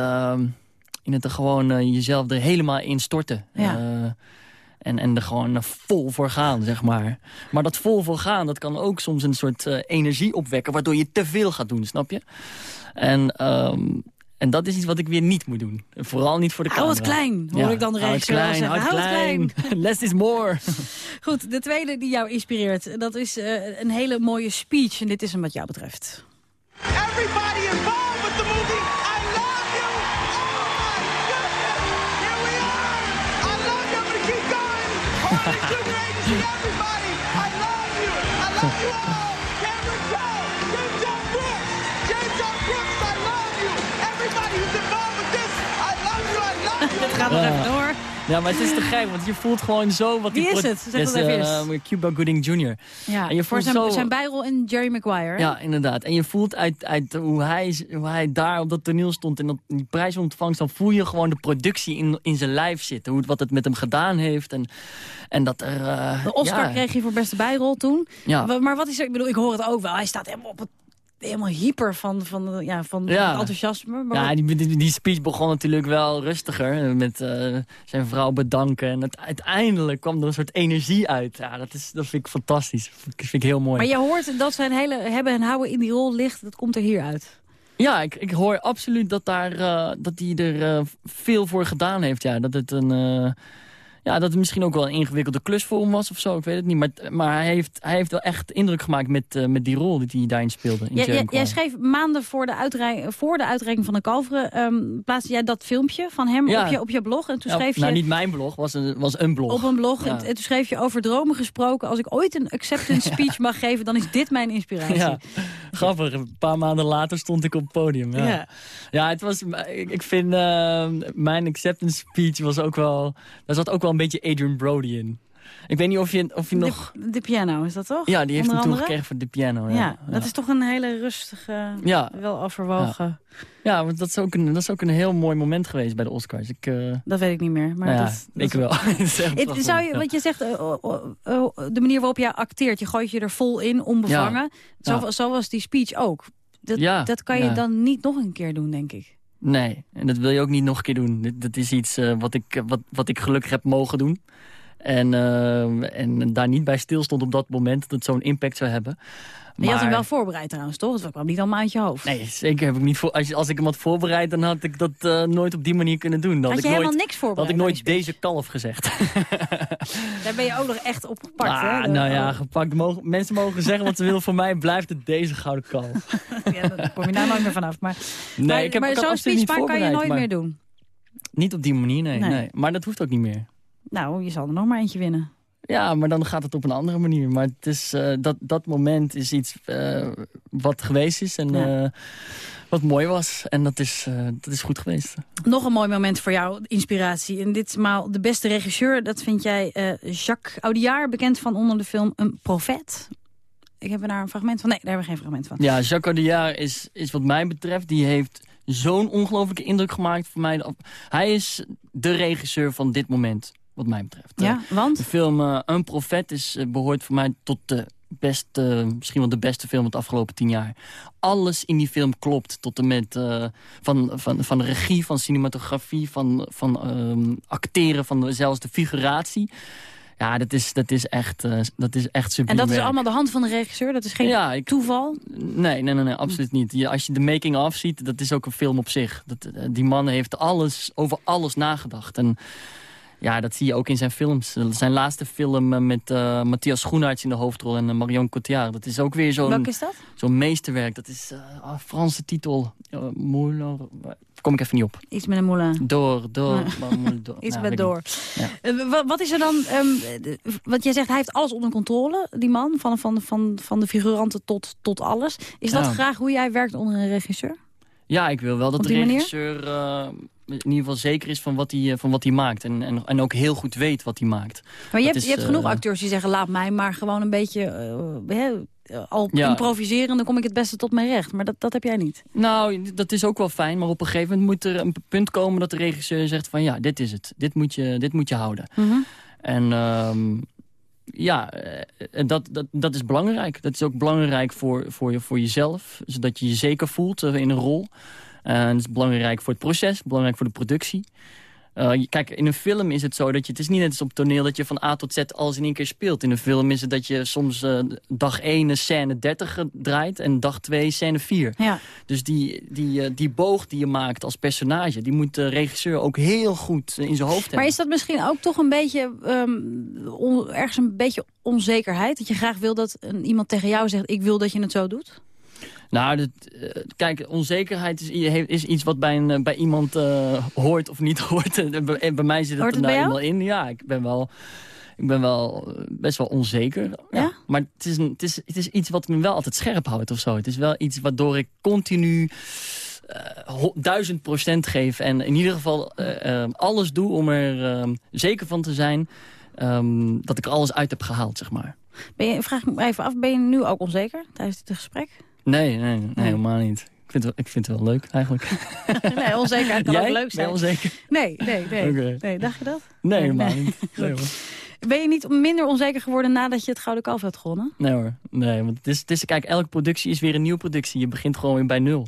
in het er gewoon jezelf er helemaal in storten. Ja. En, en er gewoon vol voor gaan, zeg maar. Maar dat vol voor gaan, dat kan ook soms een soort eh, energie opwekken... waardoor je te veel gaat doen, snap je? En, ehm, en dat is iets wat ik weer niet moet doen. Vooral niet voor de Hou camera. het klein, hoor ik dan de hou het regisseur wel klein, zeggen. hou het Hou het klein. Less is more. Goed, de tweede die jou inspireert, dat is eh, een hele mooie speech. En dit is hem wat jou betreft. Everybody involved Het gaat nog even door. Ja, maar het is te gek, want je voelt gewoon zo... Wat Wie die is het? Zeg dat is, even eerst. Cuba Gooding Jr. Ja, En je voor voelt zijn, zo- zijn bijrol in Jerry Maguire. Ja, inderdaad. En je voelt uit, uit hoe, hij, hoe hij daar op dat toneel stond en dat, die prijs ontvangst... dan voel je gewoon de productie in, in zijn lijf zitten. Hoe, wat het met hem gedaan heeft. En, en dat er... eh, De Oscar ja. kreeg hij voor beste bijrol toen. Ja. Maar wat is er, ik bedoel, ik hoor het ook wel. Hij staat helemaal op het helemaal hyper van, van, ja, van Ja. enthousiasme. Maar Ja, die, die, die speech begon natuurlijk wel rustiger. Met eh, zijn vrouw bedanken. En het, uiteindelijk kwam er een soort energie uit. Ja, dat, is, dat vind ik fantastisch. Dat vind ik- vind ik heel mooi. maar je hoort dat zijn hele hebben en houden in die rol ligt. Dat komt er hier uit. Ja, ik, ik hoor absoluut dat, daar, eh, dat hij er eh, veel voor gedaan heeft. Ja, dat het een... ja, dat het misschien ook wel een ingewikkelde klus voor hem was of zo. Ik weet het niet. Maar, maar hij, heeft, hij heeft wel echt indruk gemaakt met, eh, met die rol die hij daarin speelde. In Jij, Jerry jij, schreef maanden voor de, uitrei voor de uitreiking van de kalveren... ehm plaatste jij dat filmpje van hem Ja. op, je, op je blog. En toen Ja, schreef je... nou, niet mijn blog, was een, was een blog. Op een blog. Ja. En, en toen schreef je over dromen gesproken. Als ik ooit een acceptance speech mag geven, dan is dit mijn inspiratie. Ja, grappig. Een paar maanden later stond ik op het podium. Ja, Ja. ja. het was, ik, ik vind eh, mijn acceptance speech was ook wel... Daar zat ook wel een beetje Adrian Brody in. Ik weet niet of je, of je nog... De, de piano, is dat toch? Ja, die heeft hem Onder toen andere? gekregen voor de piano. Ja, Ja, dat is toch een hele rustige, Ja. wel overwogen... Ja, want dat is, ook een, dat is ook een heel mooi moment geweest bij de Oscars. Ik, eh, Dat weet ik niet meer. Maar nou ja, dat, dat ik wel. Het zou je, wat je zegt, eh, oh, oh, oh, de manier waarop jij acteert, je gooit je er vol in, onbevangen. Zo, zo was die speech ook. Dat, Ja, dat kan je dan niet nog een keer doen, denk ik. Nee, en dat wil je ook niet nog een keer doen. Dat is iets eh, wat, ik, wat, wat ik gelukkig heb mogen doen. En, eh, en daar niet bij stilstond op dat moment dat het zo'n impact zou hebben. Maar je had hem wel voorbereid trouwens, toch? Het kwam niet allemaal uit je hoofd. Nee, zeker heb ik niet voor. Als, ik hem had voorbereid, dan had ik dat eh, nooit op die manier kunnen doen. Had had je ik nooit, helemaal niks dan had voorbereid ik nooit deze kalf gezegd. Daar ben je ook nog echt op gepakt, Ah, hè? De- nou ja, oh. gepakt. Mogen, mensen mogen zeggen wat ze willen. Voor mij blijft het deze gouden kalf. ja, daar kom je nou nooit meer vanaf. Maar, Nee, maar, ik heb- maar ik zo'n speech kan je nooit voorbereid, meer doen. Niet op die manier, nee, Nee. nee. Maar dat hoeft ook niet meer. Nou, je zal er nog maar eentje winnen. Ja, maar dan gaat het op een andere manier. Maar het is, eh, dat, dat moment is iets eh, wat geweest is en Ja. eh, wat mooi was. En dat is, dat is goed geweest. Nog een mooi moment voor jou, inspiratie. En ditmaal de beste regisseur, dat vind jij Jacques Audiard, bekend van onder de film Een Profeet. Ik heb er daar een fragment van. Nee, daar hebben we geen fragment van. Ja, Jacques Audiard is, is wat mij betreft... die heeft zo'n ongelofelijke indruk gemaakt voor mij. Hij is de regisseur van dit moment, wat mij betreft. Ja, want? De film eh, Een Profet is, eh, behoort voor mij tot de best, misschien wel de beste film van de afgelopen tien jaar. Alles in die film klopt. Tot en met uh, van, van, van regie, van cinematografie, van, van ehm, acteren, van zelfs de figuratie. Ja, dat is, dat is echt, uh, dat is echt super. En dat is allemaal de hand van de regisseur? Dat is geen ja, ik, toeval? Nee, nee, nee, nee absoluut niet. Je, als je de making-of ziet, dat is ook een film op zich. Dat, eh, die man heeft alles, over alles nagedacht. En ja, dat zie je ook in zijn films. Zijn laatste film eh, met uh, Matthias Schoenaerts in de hoofdrol en uh, Marion Cotillard. Dat is ook weer zo'n... Zo'n meesterwerk. Dat is uh, Franse titel. Moulin... Kom ik even niet op. Iets met een moulin. Door, door. door. Iets nou, met door. Ja. wat is er dan... Um, wat jij zegt, hij heeft alles onder controle, die man. Van, van, van, van de figuranten tot, tot alles. Is dat graag hoe jij werkt onder een regisseur? Ja, ik wil wel dat de regisseur in ieder geval zeker is van wat hij, eh, van wat hij maakt. En, en, en ook heel goed weet wat hij maakt. Maar je, hebt, je hebt genoeg uh, acteurs die zeggen... laat mij maar gewoon een beetje... Uh, al improviseren, dan kom ik het beste tot mijn recht. Maar dat, dat heb jij niet. Nou, dat is ook wel fijn. Maar op een gegeven moment moet er een punt komen dat de regisseur zegt van... ja, dit is het. Dit moet je, dit moet je houden. Mm -hmm. En... Um, ja, dat, dat, dat is belangrijk. Dat is ook belangrijk voor, voor, je, voor jezelf. Zodat je je zeker voelt in een rol. Uh, dat is belangrijk voor het proces, belangrijk voor de productie. Uh, kijk, in een film is het zo dat je... Het is niet net als op toneel dat je van A tot Z alles in één keer speelt. In een film is het dat je soms uh, dag 1 scène 30 draait... en dag 2 scène 4. Ja. Dus die, die, uh, die boog die je maakt als personage... die moet de regisseur ook heel goed in zijn hoofd hebben. Maar is dat misschien ook toch een beetje... Um, on, ergens een beetje onzekerheid? Dat je graag wil dat een, iemand tegen jou zegt... ik wil dat je het zo doet? Nou, dat, uh, kijk, onzekerheid is, is, iets wat bij, een, bij iemand uh, hoort of niet hoort. en bij, bij mij zit het, er nou eenmaal in. Ja, ik ben wel, ik ben wel best wel onzeker. Ja? Maar het is, een, het, is, het is iets wat me wel altijd scherp houdt of zo. Het is wel iets waardoor ik continu... Uh, duizend procent geef. En in ieder geval alles doe om er ehm, zeker van te zijn... Um, dat ik er alles uit heb gehaald, zeg maar. Ben je, vraag me even af, ben je nu ook onzeker tijdens dit gesprek? Nee, nee, nee, helemaal niet. Ik vind, het, ik vind het wel leuk, eigenlijk. nee, onzekerheid kan Jij? ook leuk zijn. Onzeker? Nee, nee, nee. Okay. nee. Dacht je dat? Nee, helemaal niet. Nee, ben je niet minder onzeker geworden nadat je het Gouden Kalf hebt gewonnen? Nee hoor, nee. Want het is, het is, kijk, elke productie is weer een nieuwe productie. Je begint gewoon weer bij nul.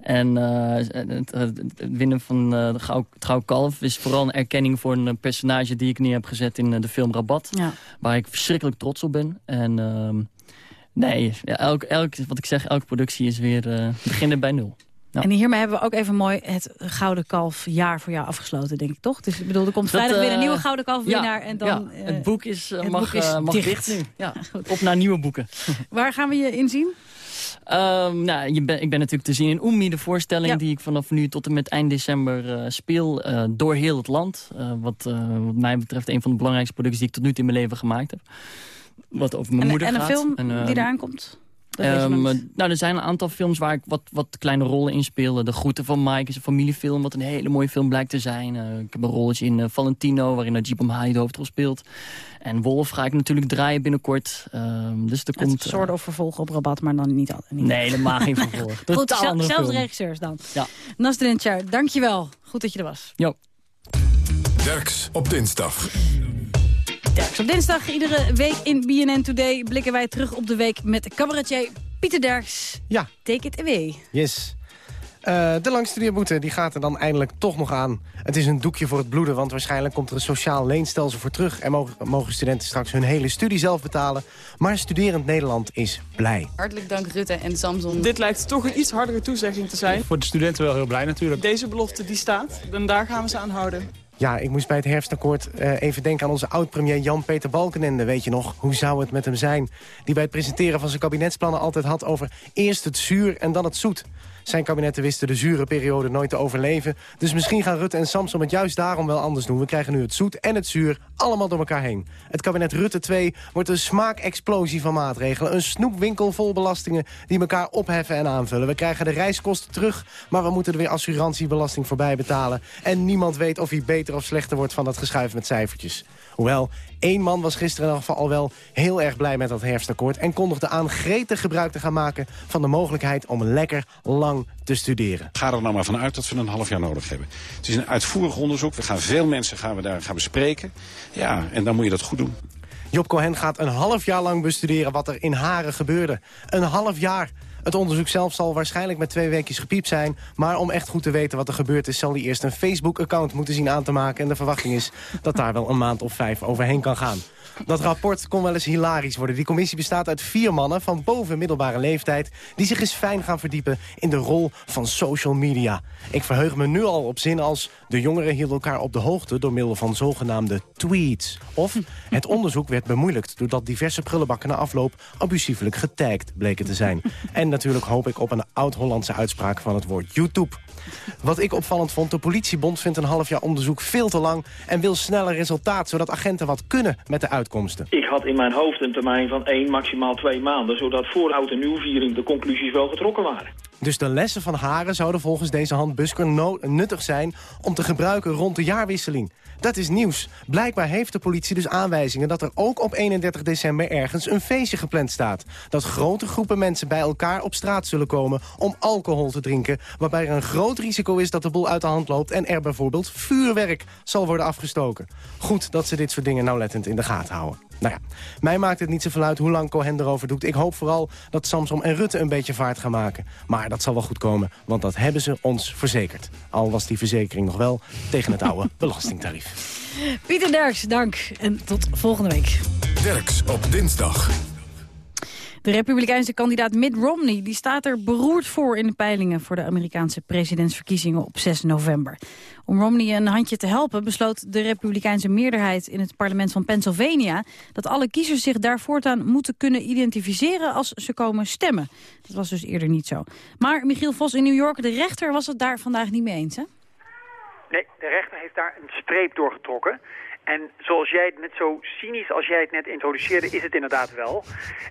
En uh, het, het, winnen van uh, het Gouden Kalf is vooral een erkenning voor een personage die ik neer heb gezet in uh, de film Rabat. Ja. Waar ik verschrikkelijk trots op ben. En uh, Nee, ja, elk, elk, wat ik zeg, elke productie is weer uh, beginnen bij nul. En hiermee hebben we ook even mooi het Gouden Kalf jaar voor jou afgesloten, denk ik, toch? Dus ik bedoel, er komt vrijdag weer een nieuwe Gouden Kalf winnaar. Ja, en dan, ja, het boek is, het mag, boek is mag dicht. dicht. nu. Ja, op naar nieuwe boeken. Waar gaan we je inzien? Um, nou, je ben, ik ben natuurlijk te zien in Oemi, de voorstelling die ik vanaf nu tot en met eind december uh, speel. Uh, door heel het land. Uh, wat, wat mij betreft een van de belangrijkste producties die ik tot nu toe in mijn leven gemaakt heb wat over mijn en, moeder en gaat. En een film die eraan komt? Um, nou, er zijn een aantal films waar ik wat, wat kleine rollen in speel. De Groeten van Mike is een familiefilm, wat een hele mooie film blijkt te zijn. Uh, ik heb een rolletje in uh, Valentino, waarin Najib Amhali de hoofdrol speelt. En Wolf ga ik natuurlijk draaien binnenkort. Um, dus er komt... Een soort of vervolg op Rabat, maar dan niet al. Niet nee, helemaal geen vervolg. Goed, zelfs film. regisseurs dan. Ja. Nasrin Char, dankjewel. Goed dat je er was. Jo. Derks op dinsdag. Derks op dinsdag. Iedere week in BNN Today blikken wij terug op de week met cabaretier Pieter Derks. Ja. Take it away. Yes. Uh, de langstudeerboete die gaat er dan eindelijk toch nog aan. Het is een doekje voor het bloeden, want waarschijnlijk komt er een sociaal leenstelsel voor terug... en mogen, mogen studenten straks hun hele studie zelf betalen. Maar studerend Nederland is blij. Hartelijk dank Rutte en Samson. Dit lijkt toch een iets hardere toezegging te zijn. Voor de studenten wel heel blij natuurlijk. Deze belofte die staat, en daar gaan we ze aan houden. Ja, ik moest bij het herfstakkoord uh, even denken aan onze oud-premier Jan-Peter Balkenende. Weet je nog, hoe zou het met hem zijn? Die bij het presenteren van zijn kabinetsplannen altijd had over eerst het zuur en dan het zoet. Zijn kabinetten wisten de zure periode nooit te overleven. Dus misschien gaan Rutte en Samson het juist daarom wel anders doen. We krijgen nu het zoet en het zuur allemaal door elkaar heen. Het kabinet Rutte 2 wordt een smaakexplosie van maatregelen. Een snoepwinkel vol belastingen die elkaar opheffen en aanvullen. We krijgen de reiskosten terug, maar we moeten er weer assurantiebelasting voorbij betalen. En niemand weet of hij beter of slechter wordt van dat geschuif met cijfertjes. Hoewel, één man was gisteren al wel heel erg blij met dat herfstakkoord... en kondigde aan gretig gebruik te gaan maken van de mogelijkheid om lekker lang te studeren. Ga er nou maar vanuit dat we een half jaar nodig hebben. Het is een uitvoerig onderzoek. We gaan veel mensen gaan we daar gaan bespreken. Ja, en dan moet je dat goed doen. Job Cohen gaat een half jaar lang bestuderen wat er in Haren gebeurde. Een half jaar. Het onderzoek zelf zal waarschijnlijk met twee weekjes gepiept zijn... maar om echt goed te weten wat er gebeurd is... zal hij eerst een Facebook-account moeten zien aan te maken... en de verwachting is dat daar wel een maand of vijf overheen kan gaan. Dat rapport kon wel eens hilarisch worden. Die commissie bestaat uit vier mannen van boven middelbare leeftijd... die zich eens fijn gaan verdiepen in de rol van social media. Ik verheug me nu al op zinnen als... de jongeren hielden elkaar op de hoogte door middel van zogenaamde tweets. Of het onderzoek werd bemoeilijkt... doordat diverse prullenbakken na afloop abusiefelijk getagd bleken te zijn. En natuurlijk hoop ik op een oud-Hollandse uitspraak van het woord YouTube. Wat ik opvallend vond, de politiebond vindt een half jaar onderzoek veel te lang... en wil sneller resultaat, zodat agenten wat kunnen met de uitkomsten. Ik had in mijn hoofd een termijn van één, maximaal twee maanden... zodat voor oud en nieuwviering de conclusies wel getrokken waren. Dus de lessen van Haren zouden volgens deze handbusker nuttig zijn... om te gebruiken rond de jaarwisseling. Dat is nieuws. Blijkbaar heeft de politie dus aanwijzingen dat er ook op 31 december ergens een feestje gepland staat. Dat grote groepen mensen bij elkaar op straat zullen komen om alcohol te drinken. Waarbij er een groot risico is dat de boel uit de hand loopt en er bijvoorbeeld vuurwerk zal worden afgestoken. Goed dat ze dit soort dingen nauwlettend in de gaten houden. Nou ja, mij maakt het niet zoveel uit hoe lang Cohen erover doet. Ik hoop vooral dat Samsom en Rutte een beetje vaart gaan maken. Maar dat zal wel goed komen, want dat hebben ze ons verzekerd. Al was die verzekering nog wel tegen het oude belastingtarief. Pieter Derks, dank. En tot volgende week. Derks op dinsdag. De republikeinse kandidaat Mitt Romney die staat er beroerd voor in de peilingen voor de Amerikaanse presidentsverkiezingen op 6 november. Om Romney een handje te helpen besloot de republikeinse meerderheid in het parlement van Pennsylvania dat alle kiezers zich daar voortaan moeten kunnen identificeren als ze komen stemmen. Dat was dus eerder niet zo. Maar Michiel Vos in New York, de rechter was het daar vandaag niet mee eens hè? Nee, de rechter heeft daar een streep doorgetrokken. En zoals jij het net zo cynisch als jij het net introduceerde, is het inderdaad wel.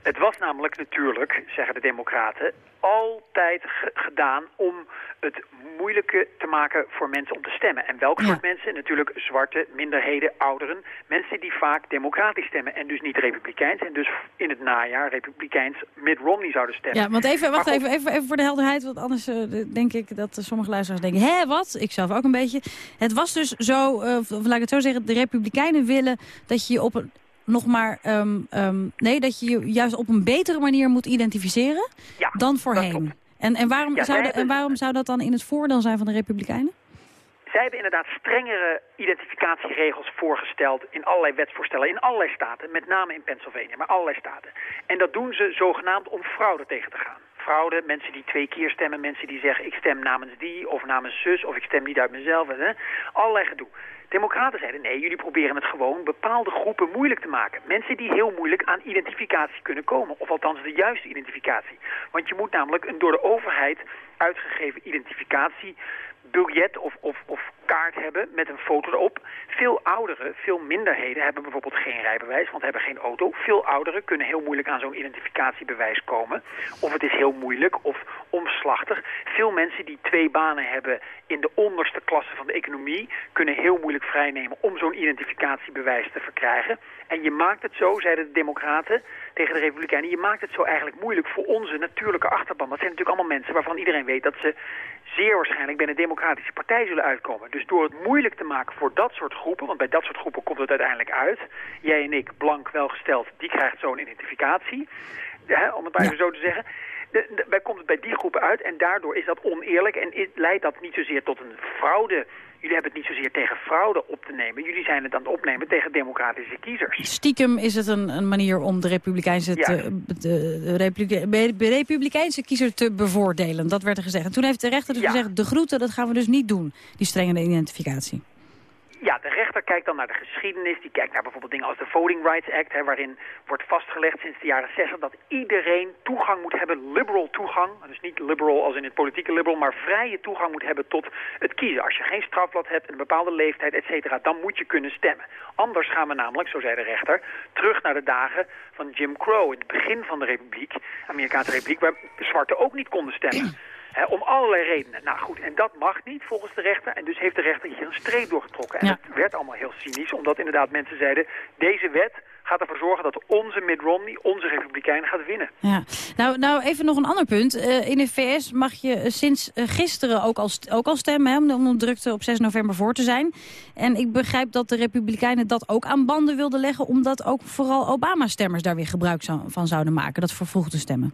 Het was namelijk natuurlijk, zeggen de democraten, altijd gedaan om het moeilijke te maken voor mensen om te stemmen. En welk soort mensen? Natuurlijk zwarte, minderheden, ouderen. Mensen die vaak democratisch stemmen en dus niet republikeins. En dus in het najaar republikeins Mitt Romney zouden stemmen. Ja, want even, wacht even, even, even voor de helderheid. Want anders uh, denk ik dat sommige luisteraars denken... hé, wat? Ik zelf ook een beetje. Het was dus zo, uh, of laat ik het zo zeggen... de republikeinen willen dat je je op een nog maar, um, um, nee, dat je je juist op een betere manier moet identificeren ja, dan voorheen. En, en, waarom Ja, zou en waarom zou dat dan in het voordeel zijn van de Republikeinen? Zij hebben inderdaad strengere identificatieregels voorgesteld in allerlei wetsvoorstellen, in allerlei staten, met name in Pennsylvania, maar allerlei staten. En dat doen ze zogenaamd om fraude tegen te gaan. Fraude, mensen die twee keer stemmen, mensen die zeggen ik stem namens die of namens zus of ik stem niet uit mezelf. Hè. Allerlei gedoe. Democraten zeiden nee, jullie proberen het gewoon bepaalde groepen moeilijk te maken. Mensen die heel moeilijk aan identificatie kunnen komen. Of althans de juiste identificatie. Want je moet namelijk een door de overheid uitgegeven identificatie biljet of, of, of kaart hebben met een foto erop. Veel ouderen, veel minderheden hebben bijvoorbeeld geen rijbewijs, want hebben geen auto. Veel ouderen kunnen heel moeilijk aan zo'n identificatiebewijs komen. Of het is heel moeilijk of omslachtig. Veel mensen die twee banen hebben in de onderste klasse van de economie... kunnen heel moeilijk vrijnemen om zo'n identificatiebewijs te verkrijgen. En je maakt het zo, zeiden de democraten tegen de republikeinen... je maakt het zo eigenlijk moeilijk voor onze natuurlijke achterban. Dat zijn natuurlijk allemaal mensen waarvan iedereen weet dat ze zeer waarschijnlijk bij een democratische partij zullen uitkomen. Dus door het moeilijk te maken voor dat soort groepen, want bij dat soort groepen komt het uiteindelijk uit. Jij en ik, blank welgesteld, die krijgt zo'n identificatie, hè, om het maar even zo te zeggen. De, de- bij komt het bij die groepen uit en daardoor is dat oneerlijk en is- leidt dat niet zozeer tot een fraude. Jullie hebben het niet zozeer tegen fraude op te nemen. Jullie zijn het aan het opnemen tegen democratische kiezers. Stiekem is het een, een manier om de Republikeinse, te, de, de Republike- de Republikeinse kiezer te bevoordelen. Dat werd er gezegd. En toen heeft de rechter dus gezegd, de groeten, dat gaan we dus niet doen. Die strenge identificatie. Ja, de rechter kijkt dan naar de geschiedenis. Die kijkt naar bijvoorbeeld dingen als de Voting Rights Act... Hè, waarin wordt vastgelegd sinds de jaren 60 dat iedereen toegang moet hebben, liberal toegang. Dus niet liberal als in het politieke liberal, maar vrije toegang moet hebben tot het kiezen. Als je geen strafblad hebt, een bepaalde leeftijd, et cetera, dan moet je kunnen stemmen. Anders gaan we namelijk, zo zei de rechter, terug naar de dagen van Jim Crow... het begin van de republiek, Amerikaanse republiek, waar zwarten ook niet konden stemmen. Om allerlei redenen. Nou goed, en dat mag niet volgens de rechter. En dus heeft de rechter hier een streep doorgetrokken. En Ja. het werd allemaal heel cynisch, omdat inderdaad mensen zeiden... deze wet gaat ervoor zorgen dat onze Mitt Romney, onze republikein, gaat winnen. Ja. Nou, nou, even nog een ander punt. Uh, in de VS mag je uh, sinds uh, gisteren ook al, ook al stemmen... Hè, om de drukte op 6 november voor te zijn. En ik begrijp dat de republikeinen dat ook aan banden wilden leggen... omdat ook vooral Obama-stemmers daar weer gebruik van zouden maken. Dat vervroegde stemmen.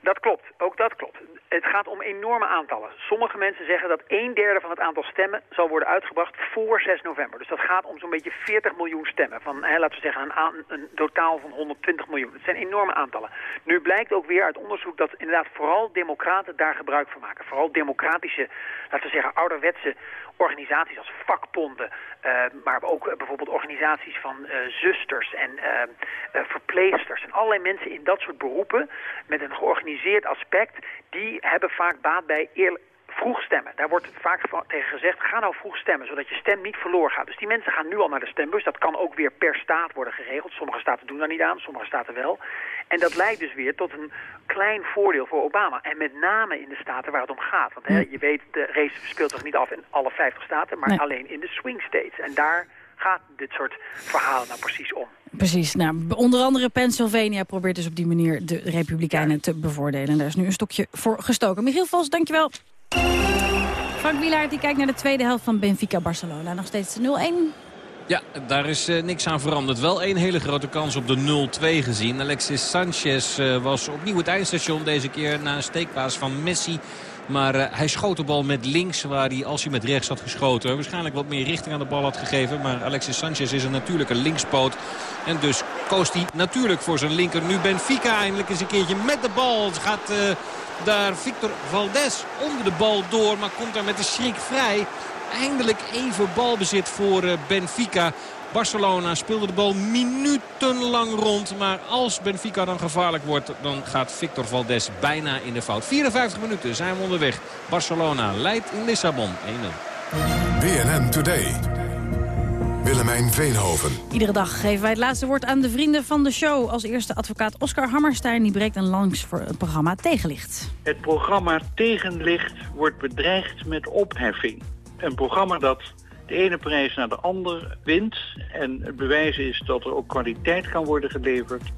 Dat klopt, ook dat klopt. Het gaat om enorme aantallen. Sommige mensen zeggen dat een derde van het aantal stemmen zal worden uitgebracht voor 6 november. Dus dat gaat om zo'n beetje 40 miljoen stemmen. Van, hè, laten we zeggen, een, een totaal van 120 miljoen. Het zijn enorme aantallen. Nu blijkt ook weer uit onderzoek dat inderdaad vooral democraten daar gebruik van maken. Vooral democratische, laten we zeggen, ouderwetse organisaties als vakbonden, uh, maar ook bijvoorbeeld organisaties van uh, zusters en uh, verpleegsters en allerlei mensen in dat soort beroepen met een georganiseerd aspect, die hebben vaak baat bij eerlijk vroeg stemmen. Daar wordt vaak tegen gezegd, ga nou vroeg stemmen, zodat je stem niet verloren gaat. Dus die mensen gaan nu al naar de stembus. Dat kan ook weer per staat worden geregeld. Sommige staten doen daar niet aan, sommige staten wel. En dat leidt dus weer tot een klein voordeel voor Obama. En met name in de staten waar het om gaat. Want hè, je weet, de race speelt zich niet af in alle 50 staten, maar Nee. alleen in de swing states. En daar gaat dit soort verhalen nou precies om. Precies. Nou, onder andere Pennsylvania probeert dus op die manier de Republikeinen te bevoordelen. En daar is nu een stokje voor gestoken. Michiel Vos, dankjewel. Frank Wielaert die kijkt naar de tweede helft van Benfica-Barcelona. Nog steeds 0-1. Ja, daar is eh, niks aan veranderd. Wel één hele grote kans op de 0-2 gezien. Alexis Sanchez eh, was opnieuw het eindstation. Deze keer na een steekpaas van Messi. Maar eh, hij schoot de bal met links, waar hij als hij met rechts had geschoten... waarschijnlijk wat meer richting aan de bal had gegeven. Maar Alexis Sanchez is een natuurlijke linkspoot. En dus koos hij natuurlijk voor zijn linker. Nu Benfica eindelijk eens een keertje met de bal. Gaat eh, daar Victor Valdes onder de bal door, maar komt daar met de schrik vrij. Eindelijk even balbezit voor eh, Benfica. Barcelona speelde de bal minutenlang rond. Maar als Benfica dan gevaarlijk wordt, dan gaat Victor Valdes bijna in de fout. 54 minuten zijn we onderweg. Barcelona leidt in Lissabon 1-0. BNN Today. Willemijn Veenhoven. Iedere dag geven wij het laatste woord aan de vrienden van de show. Als eerste advocaat Oscar Hammerstein. Die breekt een langs voor het programma Tegenlicht. Het programma Tegenlicht wordt bedreigd met opheffing. Een programma dat de ene prijs naar de ander wint. En het bewijs is dat er ook kwaliteit kan worden geleverd.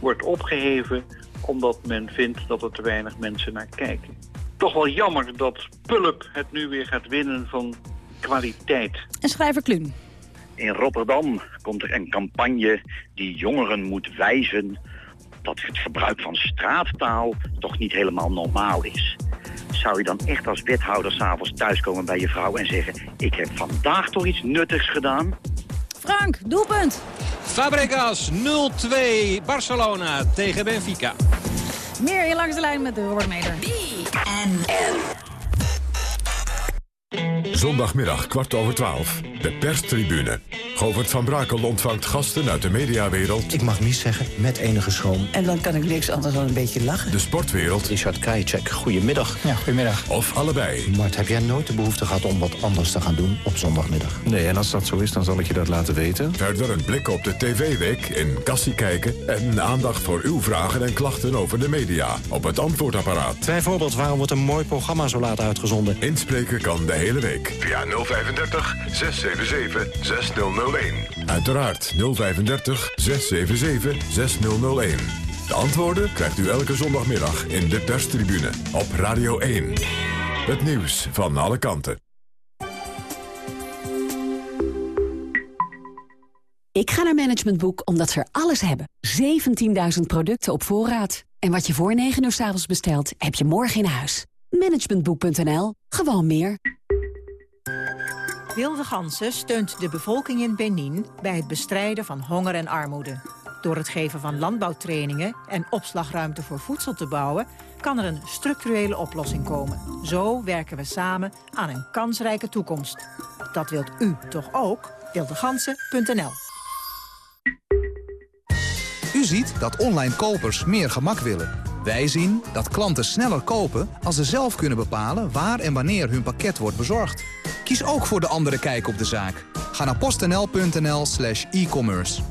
Wordt opgeheven omdat men vindt dat er te weinig mensen naar kijken. Toch wel jammer dat Pulp het nu weer gaat winnen van kwaliteit. En schrijver Kluun. In Rotterdam komt er een campagne die jongeren moet wijzen dat het gebruik van straattaal toch niet helemaal normaal is. Zou je dan echt als wethouder s'avonds thuiskomen bij je vrouw en zeggen... ik heb vandaag toch iets nuttigs gedaan? Frank, doelpunt. Fabregas 0-2 Barcelona tegen Benfica. Meer in langs de lijn met de Robert Meder. Zondagmiddag kwart over twaalf. De perstribune. Govert van Brakel ontvangt gasten uit de mediawereld. Ik mag niet zeggen, met enige schroom. En dan kan ik niks anders dan een beetje lachen. De sportwereld. Richard Krajicek, goedemiddag. Ja, goedemiddag. Of allebei. Mart, heb jij nooit de behoefte gehad om wat anders te gaan doen op zondagmiddag? Nee, en als dat zo is, dan zal ik je dat laten weten. Verder een blik op de tv-week in Kassie kijken... en aandacht voor uw vragen en klachten over de media op het antwoordapparaat. Bijvoorbeeld, waarom wordt een mooi programma zo laat uitgezonden? Inspreken kan de hele week. Via 035 677 6001. Uiteraard 035 677 6001. De antwoorden krijgt u elke zondagmiddag in de perstribune op Radio 1. Het nieuws van alle kanten. Ik ga naar Management Boek omdat ze er alles hebben. 17.000 producten op voorraad. En wat je voor 9 uur s avonds bestelt, heb je morgen in huis. Managementboek.nl. Gewoon meer. Wilde Gansen steunt de bevolking in Benin bij het bestrijden van honger en armoede. Door het geven van landbouwtrainingen en opslagruimte voor voedsel te bouwen... kan er een structurele oplossing komen. Zo werken we samen aan een kansrijke toekomst. Dat wilt u toch ook? Wildegansen.nl U ziet dat online kopers meer gemak willen. Wij zien dat klanten sneller kopen als ze zelf kunnen bepalen waar en wanneer hun pakket wordt bezorgd. Kies ook voor de andere kijk op de zaak. Ga naar postnl.nl slash e-commerce.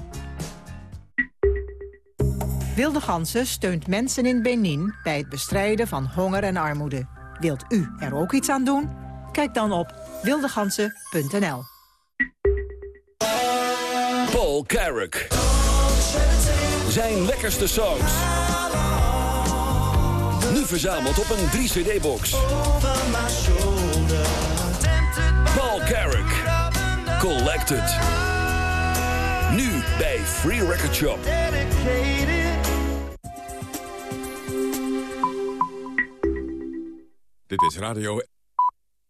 Wilde Gansen steunt mensen in Benin bij het bestrijden van honger en armoede. Wilt u er ook iets aan doen? Kijk dan op wildegansen.nl Paul Carrick. Zijn lekkerste songs. Verzameld op een 3-cd-box. Paul Carrick. Collected. Nu bij Free Record Shop. Dit is Radio